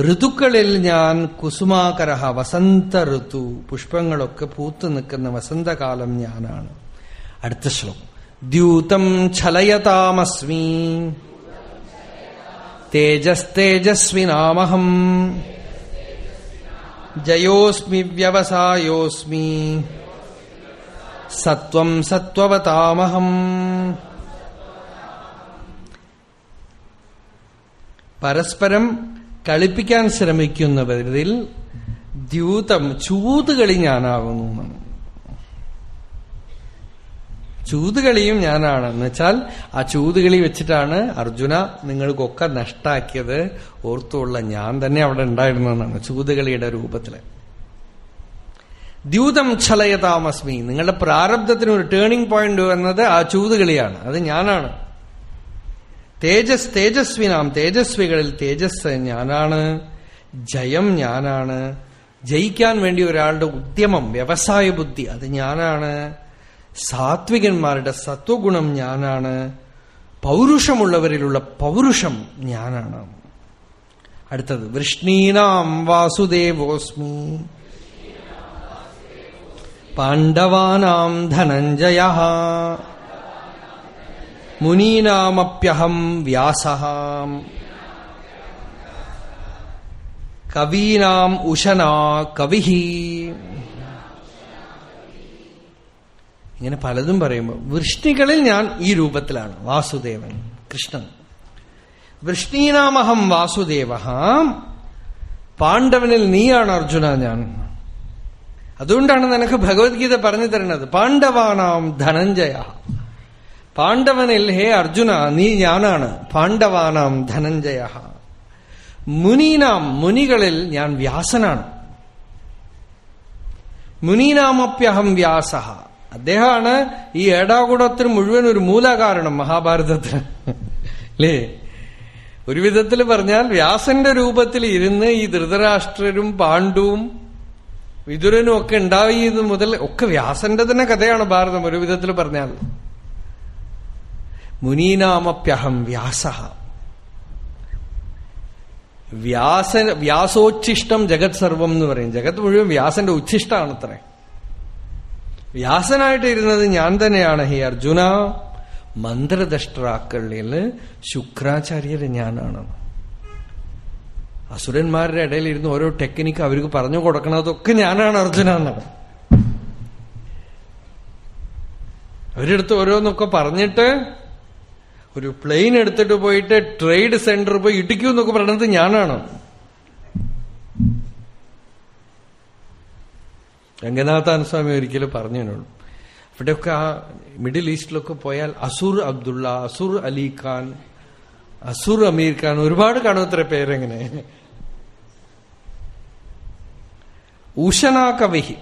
ഋതുക്കളിൽ ഞാൻ കുസുമാകരഹ വസന്ത ഋതു പുഷ്പങ്ങളൊക്കെ പൂത്തു നിൽക്കുന്ന വസന്തകാലം ഞാനാണ്. അടുത്ത ശ്ലോകം. ദ്യൂതം ഛലയതാമസ്മി. തേജസ്തേജസ്വിനാമഹം. ജയോസ്മി വ്യവസായോസ്മി. സത്വം സത്വവതാമഹം. പരസ്പരം കളിപ്പിക്കാൻ ശ്രമിക്കുന്നവരിൽ ദ്യൂതം ചൂതുകളി ഞാനാകുന്നു എന്നാണ്. ചൂതുകളിയും ഞാനാണ്. എന്ന് വെച്ചാൽ ആ ചൂതുകളി വെച്ചിട്ടാണ് അർജുന നിങ്ങൾക്കൊക്കെ നഷ്ടാക്കിയത്. ഓർത്തുള്ള ഞാൻ തന്നെ അവിടെ ഉണ്ടായിരുന്നെന്നാണ് ചൂതുകളിയുടെ രൂപത്തിൽ. ദ്യൂതം ഛലയതാമസ്മി നിങ്ങളുടെ പ്രാരബ്ധത്തിന് ഒരു ടേണിംഗ് പോയിന്റ് എന്നത് ആ ചൂതുകളിയാണ്. അത് ഞാനാണ്. തേജസ് തേജസ്വിനാം. തേജസ്വികളിൽ തേജസ് ഞാനാണ്. ജയം ഞാനാണ്. ജയിക്കാൻ വേണ്ടി ഒരാളുടെ ഉദ്യമം വ്യവസായ ബുദ്ധി അത് ഞാനാണ്. സാത്വികന്മാരുടെ സത്വഗുണം ഞാനാണ്. പൗരുഷമുള്ളവരിലുള്ള പൗരുഷം ഞാനാണ്. അടുത്തത് വൃഷ്ണീനാം വാസുദേവോസ്മി. പാണ്ഡവാനാം ധനഞ്ജയ. മുനീനാമപ്യഹം വ്യാസ. കവീനാം ഉഷനാ കവി ഇങ്ങനെ പലതും പറയുമ്പോൾ വൃഷ്ണികളിൽ ഞാൻ ഈ രൂപത്തിലാണ് വാസുദേവൻ കൃഷ്ണൻ. വൃഷ്ണീനാമഹം വാസുദേവ പാണ്ഡവനിൽ നീയാണ് അർജുന ഞാൻ. അതുകൊണ്ടാണ് നിനക്ക് ഭഗവത്ഗീത പറഞ്ഞു തരുന്നത് പാണ്ഡവാനാം ധനഞ്ജയ. പാണ്ഡവനിൽ ഹേ അർജുന നീ ഞാനാണ് പാണ്ഡവാനാം ധനഞ്ജയ. മുനീനാം മുനികളിൽ ഞാൻ വ്യാസനാണ്. മുനീനാമപ്യഹം വ്യാസ അദ്ദേഹമാണ് ഈ ഏടാകുടത്തിന് മുഴുവൻ ഒരു മൂലകാരണം മഹാഭാരതത്തിന് അല്ലേ? ഒരു വിധത്തിൽ പറഞ്ഞാൽ വ്യാസന്റെ രൂപത്തിൽ ഇരുന്ന് ഈ ധൃതരാഷ്ട്രരും പാണ്ഡുവും വിതുരനും ഒക്കെ ഉണ്ടായത് മുതൽ ഒക്കെ വ്യാസന്റെ തന്നെ കഥയാണ് ഭാരതം ഒരു വിധത്തിൽ പറഞ്ഞാൽ. മുനീനാമപ്യഹം വ്യാസ. വ്യാസ വ്യാസോച്ഛിഷ്ടം ജഗത് സർവം എന്ന് പറയും. ജഗത് മുഴുവൻ വ്യാസന്റെ ഉച്ഛിഷ്ടമാണത്രേ വ്യാസനായിട്ട് ഇരുന്നത് ഞാൻ തന്നെയാണ്. ഹി അർജുന മന്ത്രദഷ്ട്രാക്കളിൽ ശുക്രാചാര്യര് ഞാനാണ്. അസുരന്മാരുടെ ഇടയിൽ ഇരുന്ന് ഓരോ ടെക്നിക്ക് അവർക്ക് പറഞ്ഞു കൊടുക്കണതൊക്കെ ഞാനാണ് അർജുന എന്നാണ് അവരെടുത്ത് ഓരോന്നൊക്കെ പറഞ്ഞിട്ട് ഒരു പ്ലെയിൻ എടുത്തിട്ട് പോയിട്ട് ട്രേഡ് സെന്റർ പോയി ഇടിക്കൂ എന്നൊക്കെ പറയണത് ഞാനാണ്. രംഗനാഥാൻ സ്വാമി ഒരിക്കലും പറഞ്ഞു എന്നോട് അവിടെയൊക്കെ ആ മിഡിൽ ഈസ്റ്റിലൊക്കെ പോയാൽ അസുർ അബ്ദുള്ള അസുർ അലി ഖാൻ അസുർ അമീർ ഖാൻ ഒരുപാട് കാണുമത്ര പേരെങ്ങനെ? ഊഷനാ കവിഹി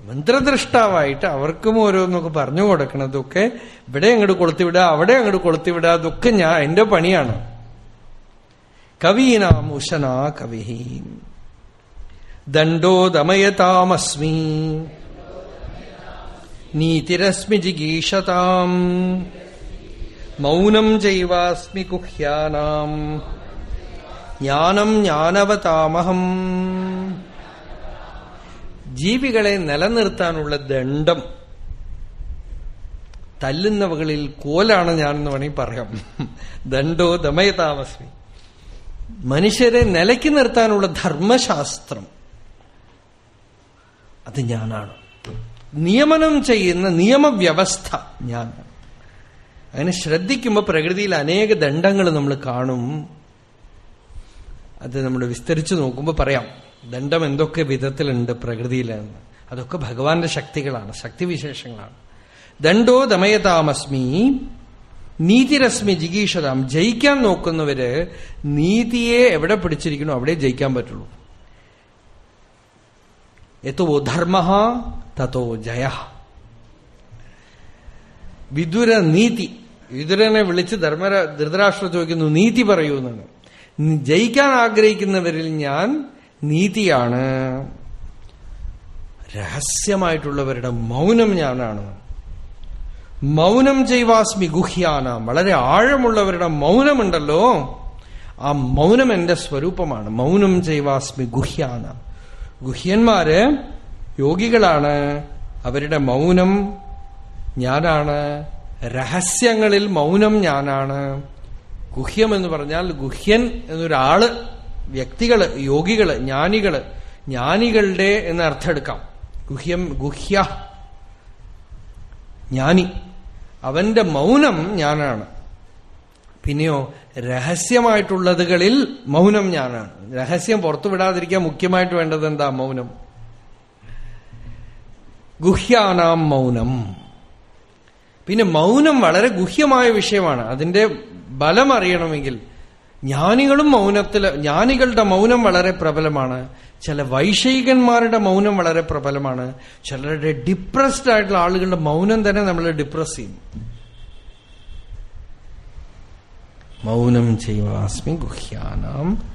മന്ത്രദ്രഷ്ടാവായിട്ട് അവർക്കും ഓരോന്നൊക്കെ പറഞ്ഞു കൊടുക്കണതൊക്കെ ഇവിടെ അങ്ങോട്ട് കൊളുത്തിവിടുക അവിടെ അങ്ങോട്ട് കൊളുത്തിവിടുക അതൊക്കെ ഞാൻ എന്റെ പണിയാണ്. കവീനാം ഉഷനാ കവിഹി ദണ്ഡോ ദമയതാമസ്മി നീതിരസ്മി ജിഗീഷതാം. മൗനം ജൈവാസ്മി കുഹ്യാനാം. ജ്ഞാനം ജ്ഞാനവതാമഹം. ജീവികളെ നിലനിർത്താനുള്ള ദണ്ഡം. തല്ലുന്നവകളിൽ കോലാണ് ഞാനെന്ന് വേണമെങ്കിൽ പറയാം. ദണ്ഡോ ദമയതാമസ്മി മനുഷ്യരെ നിലയ്ക്ക് നിർത്താനുള്ള ധർമ്മശാസ്ത്രം. അത് ഞാനാണ്. നിയമനം ചെയ്യുന്ന നിയമവ്യവസ്ഥ ഞാനാണ് അങ്ങനെ ശ്രദ്ധിക്കുമ്പോൾ പ്രകൃതിയിൽ അനേക ദണ്ഡങ്ങൾ നമ്മൾ കാണും. അത് നമ്മൾ വിസ്തരിച്ചു നോക്കുമ്പോൾ പറയാം ദണ്ഡം എന്തൊക്കെ വിധത്തിലുണ്ട് പ്രകൃതിയിലെന്ന്. അതൊക്കെ ഭഗവാന്റെ ശക്തികളാണ് ശക്തിവിശേഷങ്ങളാണ്. ദണ്ഡോ ദമയതാമസ്മി നീതിരശ്മി ജിഗീഷതാം. ജയിക്കാൻ നോക്കുന്നവര് നീതിയെ എവിടെ പിടിച്ചിരിക്കണോ അവിടെ ജയിക്കാൻ പറ്റുള്ളൂ. എത്തോ ധർമ്മ തത്തോ ജയ വിദുര നീതി വിദുരനെ വിളിച്ച് ധർമ്മര ധൃതരാഷ്ട്ര ചോദിക്കുന്നു നീതി പറയൂ എന്നാണ്. ജയിക്കാൻ ആഗ്രഹിക്കുന്നവരിൽ ഞാൻ നീതിയാണ്. രഹസ്യമായിട്ടുള്ളവരുടെ മൗനം ഞാനാണ്. മൗനം ജൈവാസ്മി ഗുഹ്യാന വളരെ ആഴമുള്ളവരുടെ മൗനമുണ്ടല്ലോ. ആ മൗനം എന്റെ സ്വരൂപമാണ്. മൗനം ജൈവാസ്മി ഗുഹ്യാനാം ഗുഹ്യന്മാര് യോഗികളാണ്. അവരുടെ മൗനം ഞാനാണ്. രഹസ്യങ്ങളിൽ മൗനം ഞാനാണ്. ഗുഹ്യം എന്ന് പറഞ്ഞാൽ ഗുഹ്യൻ എന്നൊരാൾ വ്യക്തികൾ യോഗികൾ ജ്ഞാനികൾ ജ്ഞാനികളുടെ എന്ന് അർത്ഥം എടുക്കാം ഗുഹ്യം ഗുഹ്യ ജ്ഞാനി. അവന്റെ മൗനം ഞാനാണ്. പിന്നെയോ രഹസ്യമായിട്ടുള്ളതുകളിൽ മൗനം ഞാനാണ്. രഹസ്യം പുറത്തുവിടാതിരിക്കാൻ മുഖ്യമായിട്ട് വേണ്ടത് എന്താ മൗനം? ഗുഹ്യാനാം മൗനം. പിന്നെ മൗനം വളരെ ഗുഹ്യമായ വിഷയമാണ്. അതിന്റെ ബലം അറിയണമെങ്കിൽ ജ്ഞാനികളും മൗനത്തിൽ ജ്ഞാനികളുടെ മൗനം വളരെ പ്രബലമാണ്. ചില വൈഷയികന്മാരുടെ മൗനം വളരെ പ്രബലമാണ്. ചിലരുടെ ഡിപ്രസ്ഡ് ആയിട്ടുള്ള ആളുകളുടെ മൗനം തന്നെ നമ്മൾ ഡിപ്രസ് ചെയ്യും. മൗനം ചെയ്യുവാസ്മി ഗുഹ്യാനാം.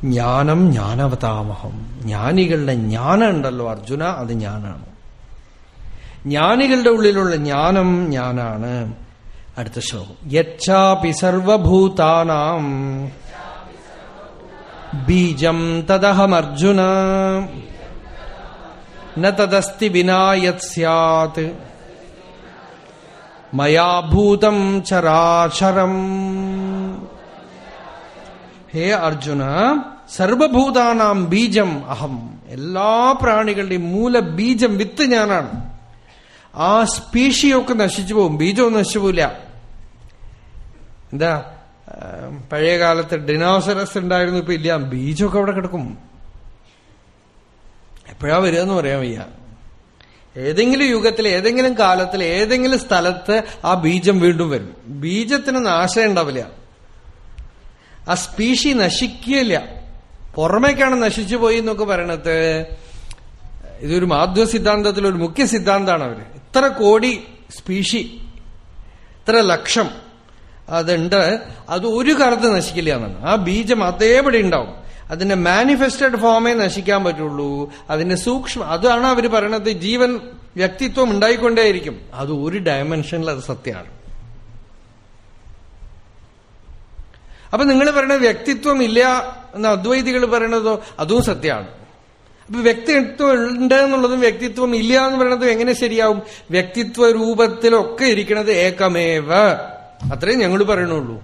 ജ്ഞാനം ജ്ഞാനവതാമഹം. ജ്ഞാനികളുടെ ജ്ഞാനം ഉണ്ടല്ലോ അർജുന അത് ഞാനാണ് ജ്ഞാനികളുടെ ഉള്ളിലുള്ള ജ്ഞാനം ഞാനാണ് അടുത്ത ശ്ലോകം. യച്ചാപി സർവഭൂതാനാം. ബീജം തദഹമർജുന. ന തദസ്തി വിനായത് സ്യാത്. മയാഭൂതം ചരാചരം. ഹേ അർജുന സർവഭൂതാനാം ബീജം അഹം. എല്ലാ പ്രാണികളുടെയും മൂല ബീജം വിത്ത് ഞാനാണ്. ആ സ്പീഷിയൊക്കെ നശിച്ചു പോകും. ബീജവും നശിച്ചു പോവില്ല എന്താ പഴയ കാലത്ത് ഡിനോസറസ് ഉണ്ടായിരുന്നു ഇപ്പൊ ഇല്ല. ബീജമൊക്കെ അവിടെ കിടക്കും. എപ്പോഴാ വരിക എന്ന് പറയാൻ വയ്യ. ഏതെങ്കിലും യുഗത്തിൽ ഏതെങ്കിലും കാലത്തിൽ ഏതെങ്കിലും സ്ഥലത്ത് ആ ബീജം വീണ്ടും വരും. ബീജത്തിന് നാശം ഉണ്ടാവില്ല. ആ സ്പീഷി നശിക്കില്ല. പുറമേക്കാണ് നശിച്ചു പോയി എന്നൊക്കെ പറയണത്. ഇതൊരു മാധ്വ സിദ്ധാന്തത്തിൽ ഒരു മുഖ്യ സിദ്ധാന്തമാണ് അവർ. ഇത്ര കോടി സ്പീഷി ഇത്ര ലക്ഷം അതുണ്ട് അത് ഒരു കാലത്ത് നശിക്കില്ല എന്നാണ്. ആ ബീജം അതേപടി ഉണ്ടാവും. അതിന്റെ മാനിഫെസ്റ്റഡ് ഫോമേ നശിക്കാൻ പറ്റുള്ളൂ. അതിന്റെ സൂക്ഷ്മ അതാണ് അവർ പറയണത് ജീവൻ വ്യക്തിത്വം ഉണ്ടായിക്കൊണ്ടേയിരിക്കും. അത് ഒരു ഡയമെൻഷനിൽ അത് സത്യമാണ്. അപ്പൊ നിങ്ങൾ പറയുന്നത് വ്യക്തിത്വം ഇല്ല എന്ന് അദ്വൈതികൾ പറയണതോ അതും സത്യമാണ്. അപ്പൊ വ്യക്തിത്വം ഉണ്ട് എന്നുള്ളതും വ്യക്തിത്വം ഇല്ല എന്ന് പറയുന്നതും എങ്ങനെ ശരിയാവും? വ്യക്തിത്വ രൂപത്തിലൊക്കെ ഇരിക്കുന്നത് ഏകമേവ. അത്രയും ഞങ്ങൾ പറയണുള്ളൂ.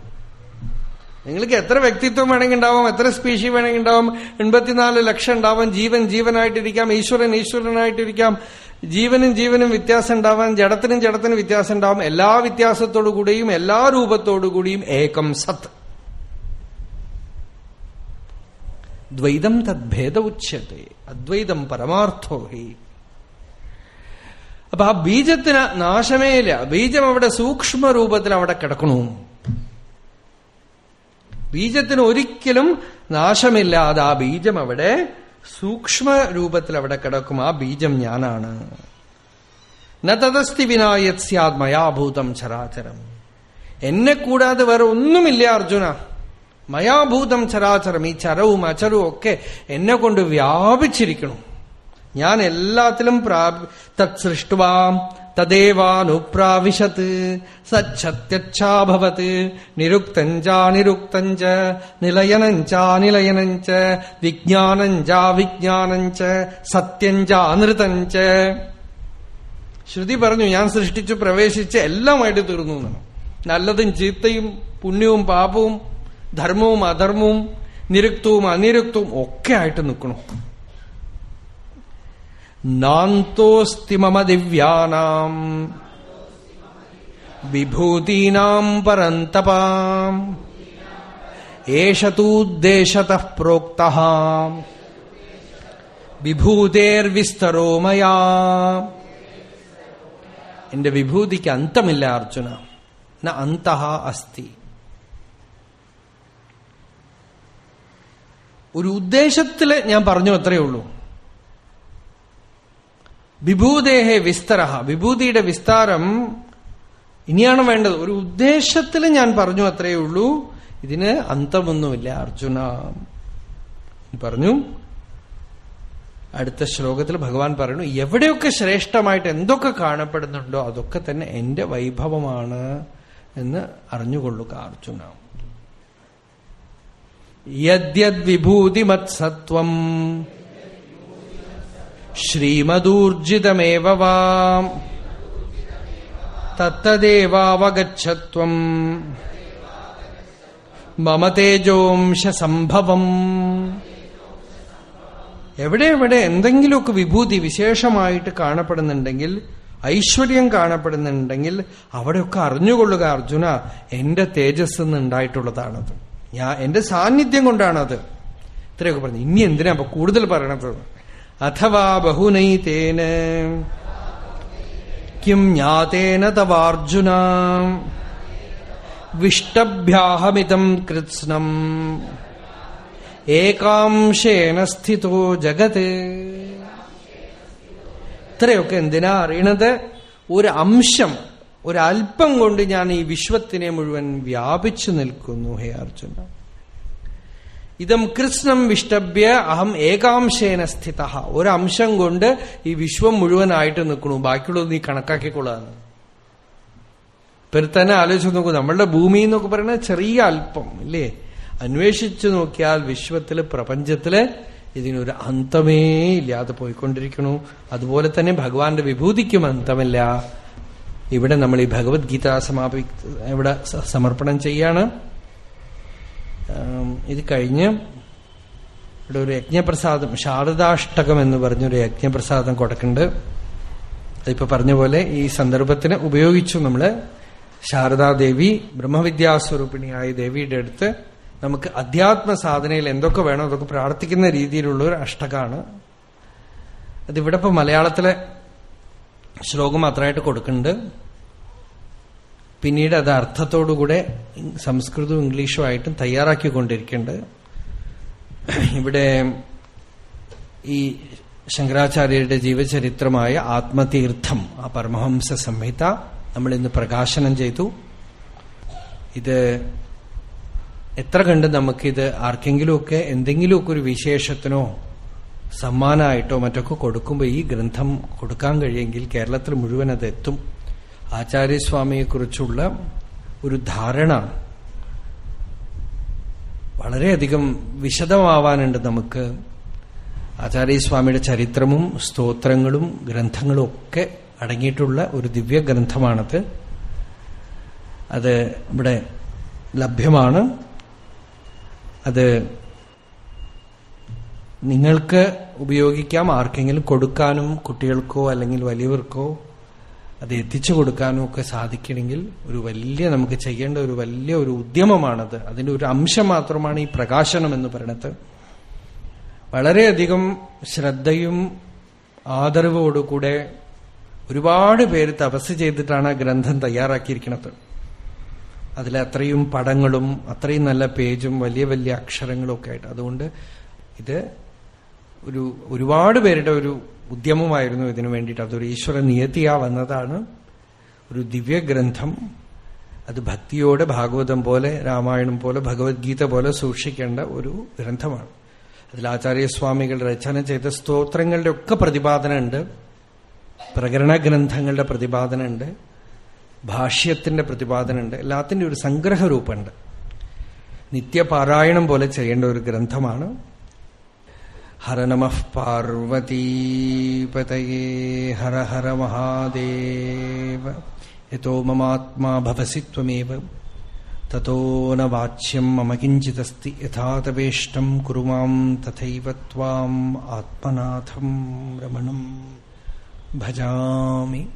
നിങ്ങൾക്ക് എത്ര വ്യക്തിത്വം വേണമെങ്കിൽ ഉണ്ടാവാം എത്ര സ്പീഷി വേണമെങ്കിൽ ഉണ്ടാവാം എൺപത്തിനാല് ലക്ഷം ഉണ്ടാവാം ജീവൻ ജീവനായിട്ടിരിക്കാം ഈശ്വരൻ ഈശ്വരനായിട്ടിരിക്കാം ജീവനും ജീവനും വ്യത്യാസം ഉണ്ടാവാം ജഡത്തിനും ജഡത്തിനും വ്യത്യാസം ഉണ്ടാവാം എല്ലാ വ്യത്യാസത്തോടു കൂടിയും എല്ലാ രൂപത്തോടു കൂടിയും ഏകം സത്ത് ദ്വൈതം തദ്ഭേദ ഉച്ചത്തെ അദ്വൈതം പരമാർത്ഥോ ഹി. അപ്പൊ ആ ബീജത്തിന് നാശമേ ഇല്ല ബീജം അവിടെ സൂക്ഷ്മ രൂപത്തിൽ അവിടെ കിടക്കണു. ബീജത്തിന് ഒരിക്കലും നാശമില്ലാതെ ആ ബീജം അവിടെ സൂക്ഷ്മ രൂപത്തിൽ അവിടെ കിടക്കും. ആ ബീജം ഞാനാണ്. നതസ്തി വിനായത് സ്യാത് മയാഭൂതം ചരാചരം. എന്നെ കൂടാതെ വേറെ ഒന്നുമില്ല അർജുന. മയാഭൂതം ചരാചരം ഈ ചരവും അചരവും ഒക്കെ എന്നെ കൊണ്ട് വ്യാപിച്ചിരിക്കണം ഞാൻ എല്ലാത്തിലും തത് സൃഷ്ടുവാം തദേവാനുപ്രാവിശത് സച്ഛത്യച്ഛാഭവത് നിരുക്തഞ്ചാനിരുക്തഞ്ച നിലയനഞ്ചാനിലയനഞ്ച വിജ്ഞാനഞ്ചാവിജ്ഞാനഞ്ച സത്യഞ്ചാനൃതഞ്ച ശ്രുതി പറഞ്ഞു ഞാൻ സൃഷ്ടിച്ചു പ്രവേശിച്ച് എല്ലാമായിട്ട് തീർന്നു നല്ലതും ചീത്തയും പുണ്യവും പാപവും ധർമ്മവും അധർമ്മവും നിരുക്തവും അനിരുക്തവും ഒക്കെ ആയിട്ട് നിൽക്കണു. നാന്തോസ്തി മമ ദിവ്യാനാം. വിഭൂതീനാം പരന്തപാം. ഏഷ തൂദ്ദേശത പ്രോക്ത. വിഭൂതേർവിസ്തരോ മയാ. എന്റെ വിഭൂതിക്ക് അന്തമില്ല അർജുന. ന അന്തഃ അസ്തി. ഒരു ഉദ്ദേശത്തിൽ ഞാൻ പറഞ്ഞു അത്രയേ ഉള്ളൂ. വിഭൂദേഹെ വിസ്തര വിഭൂതിയുടെ വിസ്താരം ഇനിയാണ് വേണ്ടത്. ഒരു ഉദ്ദേശത്തിൽ ഞാൻ പറഞ്ഞു അത്രയേ ഉള്ളൂ. ഇതിന് അന്തമൊന്നുമില്ല അർജുന. പറഞ്ഞു. അടുത്ത ശ്ലോകത്തിൽ ഭഗവാൻ പറയുന്നു എവിടെയൊക്കെ ശ്രേഷ്ഠമായിട്ട് എന്തൊക്കെ കാണപ്പെടുന്നുണ്ടോ അതൊക്കെ തന്നെ എന്റെ വൈഭവമാണ് എന്ന് അറിഞ്ഞുകൊള്ളുക അർജുന. യദ്യദ്വിഭൂതിമത്സത്വം. ശ്രീമദൂർജിതമേവ വാം. തത്തദേവാവഗച്ഛത്വം. മമ തേജോംശ സംഭവം എവിടെ എവിടെ എന്തെങ്കിലുമൊക്കെ വിഭൂതി വിശേഷമായിട്ട് കാണപ്പെടുന്നുണ്ടെങ്കിൽ ഐശ്വര്യം കാണപ്പെടുന്നുണ്ടെങ്കിൽ അവിടെയൊക്കെ അറിഞ്ഞുകൊള്ളുക അർജുന എന്റെ തേജസ് ഉണ്ടായിട്ടുള്ളതാണത്. ഞാൻ എന്റെ സാന്നിധ്യം കൊണ്ടാണത്. ഇത്രയൊക്കെ പറഞ്ഞു. ഇനി എന്തിനാ അപ്പൊ കൂടുതൽ പറയണത്? അഥവാ ബഹുനൈതേന കിം ജ്ഞാതേന തവാർജുന. വിഷ്ടഭ്യാഹമിതം കൃത്സ്നം. ഏകാംശേന സ്ഥിതോ ജഗത്. ഇത്രയൊക്കെ എന്തിനാ അറിയണത്? ഒരു അംശം. ഒരല്പം കൊണ്ട് ഞാൻ ഈ വിശ്വത്തിനെ മുഴുവൻ വ്യാപിച്ചു നിൽക്കുന്നു ഹേ അർജുന. ഇതം കൃഷ്ണം വിഷ്ടഭ്യ അഹം ഏകാംശേന സ്ഥിത ഒരംശം കൊണ്ട് ഈ വിശ്വം മുഴുവനായിട്ട് നിൽക്കണു ബാക്കിയുള്ളത് നീ കണക്കാക്കിക്കൊള്ളാന്ന്. ഇപ്പൊ ആലോചിച്ച് നോക്കൂ. നമ്മളുടെ ഭൂമി എന്നൊക്കെ പറയുന്നത് ചെറിയ അല്പം ഇല്ലേ? അന്വേഷിച്ചു നോക്കിയാൽ വിശ്വത്തിൽ പ്രപഞ്ചത്തിൽ ഇതിനൊരു അന്തമേ ഇല്ലാതെ പോയിക്കൊണ്ടിരിക്കണു അതുപോലെ തന്നെ ഭഗവാന്റെ വിഭൂതിക്കും അന്തമില്ല. ഇവിടെ നമ്മൾ ഈ ഭഗവത്ഗീത സമാപി ഇവിടെ സമർപ്പണം ചെയ്യാണ്. ഇത് കഴിഞ്ഞ് ഇവിടെ ഒരു യജ്ഞപ്രസാദം ശാരദാഷ്ടകം എന്ന് പറഞ്ഞൊരു യജ്ഞപ്രസാദം കൊടുക്കുന്നുണ്ട്. അതിപ്പോ പറഞ്ഞ പോലെ ഈ സന്ദർഭത്തിന് ഉപയോഗിച്ചു നമ്മൾ ശാരദാദേവി ബ്രഹ്മവിദ്യാസ്വരൂപിണിയായ ദേവിയുടെ അടുത്ത് നമുക്ക് അധ്യാത്മ സാധനയിൽ എന്തൊക്കെ വേണോ അതൊക്കെ പ്രാർത്ഥിക്കുന്ന രീതിയിലുള്ള ഒരു അഷ്ടകാണ്. അതിവിടെ ഇപ്പൊ മലയാളത്തിലെ ശ്ലോകം മാത്രമായിട്ട് കൊടുക്കുന്നുണ്ട്. പിന്നീട് അത് അർത്ഥത്തോടുകൂടെ സംസ്കൃതവും ഇംഗ്ലീഷും ആയിട്ടും തയ്യാറാക്കിക്കൊണ്ടിരിക്കുന്നുണ്ട്. ഇവിടെ ഈ ശങ്കരാചാര്യരുടെ ജീവചരിത്രമായ ആത്മതീർത്ഥം ആ പരമഹംസ സംഹിത നമ്മൾ ഇന്ന് പ്രകാശനം ചെയ്തു. ഇത് എത്ര കണ്ട് നമുക്കിത് ആർക്കെങ്കിലുമൊക്കെ എന്തെങ്കിലുമൊക്കെ ഒരു വിശേഷത്തിനോ സമ്മാനമായിട്ടോ മറ്റൊക്കെ കൊടുക്കുമ്പോൾ ഈ ഗ്രന്ഥം കൊടുക്കാൻ കഴിയെങ്കിൽ കേരളത്തിൽ മുഴുവൻ അത് എത്തും. ആചാര്യസ്വാമിയെക്കുറിച്ചുള്ള ഒരു ധാരണ വളരെയധികം വിശദമാവാനുണ്ട് നമുക്ക്. ആചാര്യസ്വാമിയുടെ ചരിത്രവും സ്തോത്രങ്ങളും ഗ്രന്ഥങ്ങളും ഒക്കെ അടങ്ങിയിട്ടുള്ള ഒരു ദിവ്യ ഗ്രന്ഥമാണത് അത് ഇവിടെ ലഭ്യമാണ്. അത് നിങ്ങൾക്ക് ഉപയോഗിക്കാം ആർക്കെങ്കിലും കൊടുക്കാനും കുട്ടികൾക്കോ അല്ലെങ്കിൽ വലിയവർക്കോ അത് എത്തിച്ചു കൊടുക്കാനും ഒക്കെ സാധിക്കണമെങ്കിൽ ഒരു വലിയ നമുക്ക് ചെയ്യേണ്ട ഒരു വലിയ ഒരു ഉദ്യമമാണത്. അതിന്റെ ഒരു അംശം മാത്രമാണ് ഈ പ്രകാശനം എന്ന് പറയണത് വളരെയധികം ശ്രദ്ധയും ആദരവോടുകൂടെ ഒരുപാട് പേര് തപസ് ചെയ്തിട്ടാണ് ആ ഗ്രന്ഥം തയ്യാറാക്കിയിരിക്കുന്നത്. അതിൽ അത്രയും പടങ്ങളും അത്രയും നല്ല പേജും വലിയ വലിയ അക്ഷരങ്ങളും ഒക്കെ ആയിട്ട്. അതുകൊണ്ട് ഇത് ഒരു ഒരുപാട് പേരുടെ ഒരു ഉദ്യമമായിരുന്നു ഇതിനു വേണ്ടിയിട്ട്. അതൊരു ഈശ്വര നിയതിയാ വന്നതാണ്. ഒരു ദിവ്യഗ്രന്ഥം. അത് ഭക്തിയോടെ ഭാഗവതം പോലെ രാമായണം പോലെ ഭഗവത്ഗീത പോലെ സൂക്ഷിക്കേണ്ട ഒരു ഗ്രന്ഥമാണ്. അതിൽ ആചാര്യസ്വാമികൾ രചന ചെയ്ത സ്തോത്രങ്ങളുടെ ഒക്കെ പ്രതിപാദനമുണ്ട് പ്രകരണ ഗ്രന്ഥങ്ങളുടെ പ്രതിപാദനമുണ്ട് ഭാഷ്യത്തിന്റെ പ്രതിപാദനമുണ്ട് എല്ലാത്തിന്റെ ഒരു സംഗ്രഹ സംഗ്രഹരൂപമുണ്ട് നിത്യപാരായണം പോലെ ചെയ്യേണ്ട ഒരു ഗ്രന്ഥമാണ്. हर नमः पार्वतीपतये हर हर महादेव। यतो ममात्मा भवसि त्वमेव। ततो न वाच्यम् मम किञ्चिदस्ति यथा तवेष्टम् कुरु माम् तथैव त्वाम् आत्मनाथम् रमणम्। भजामि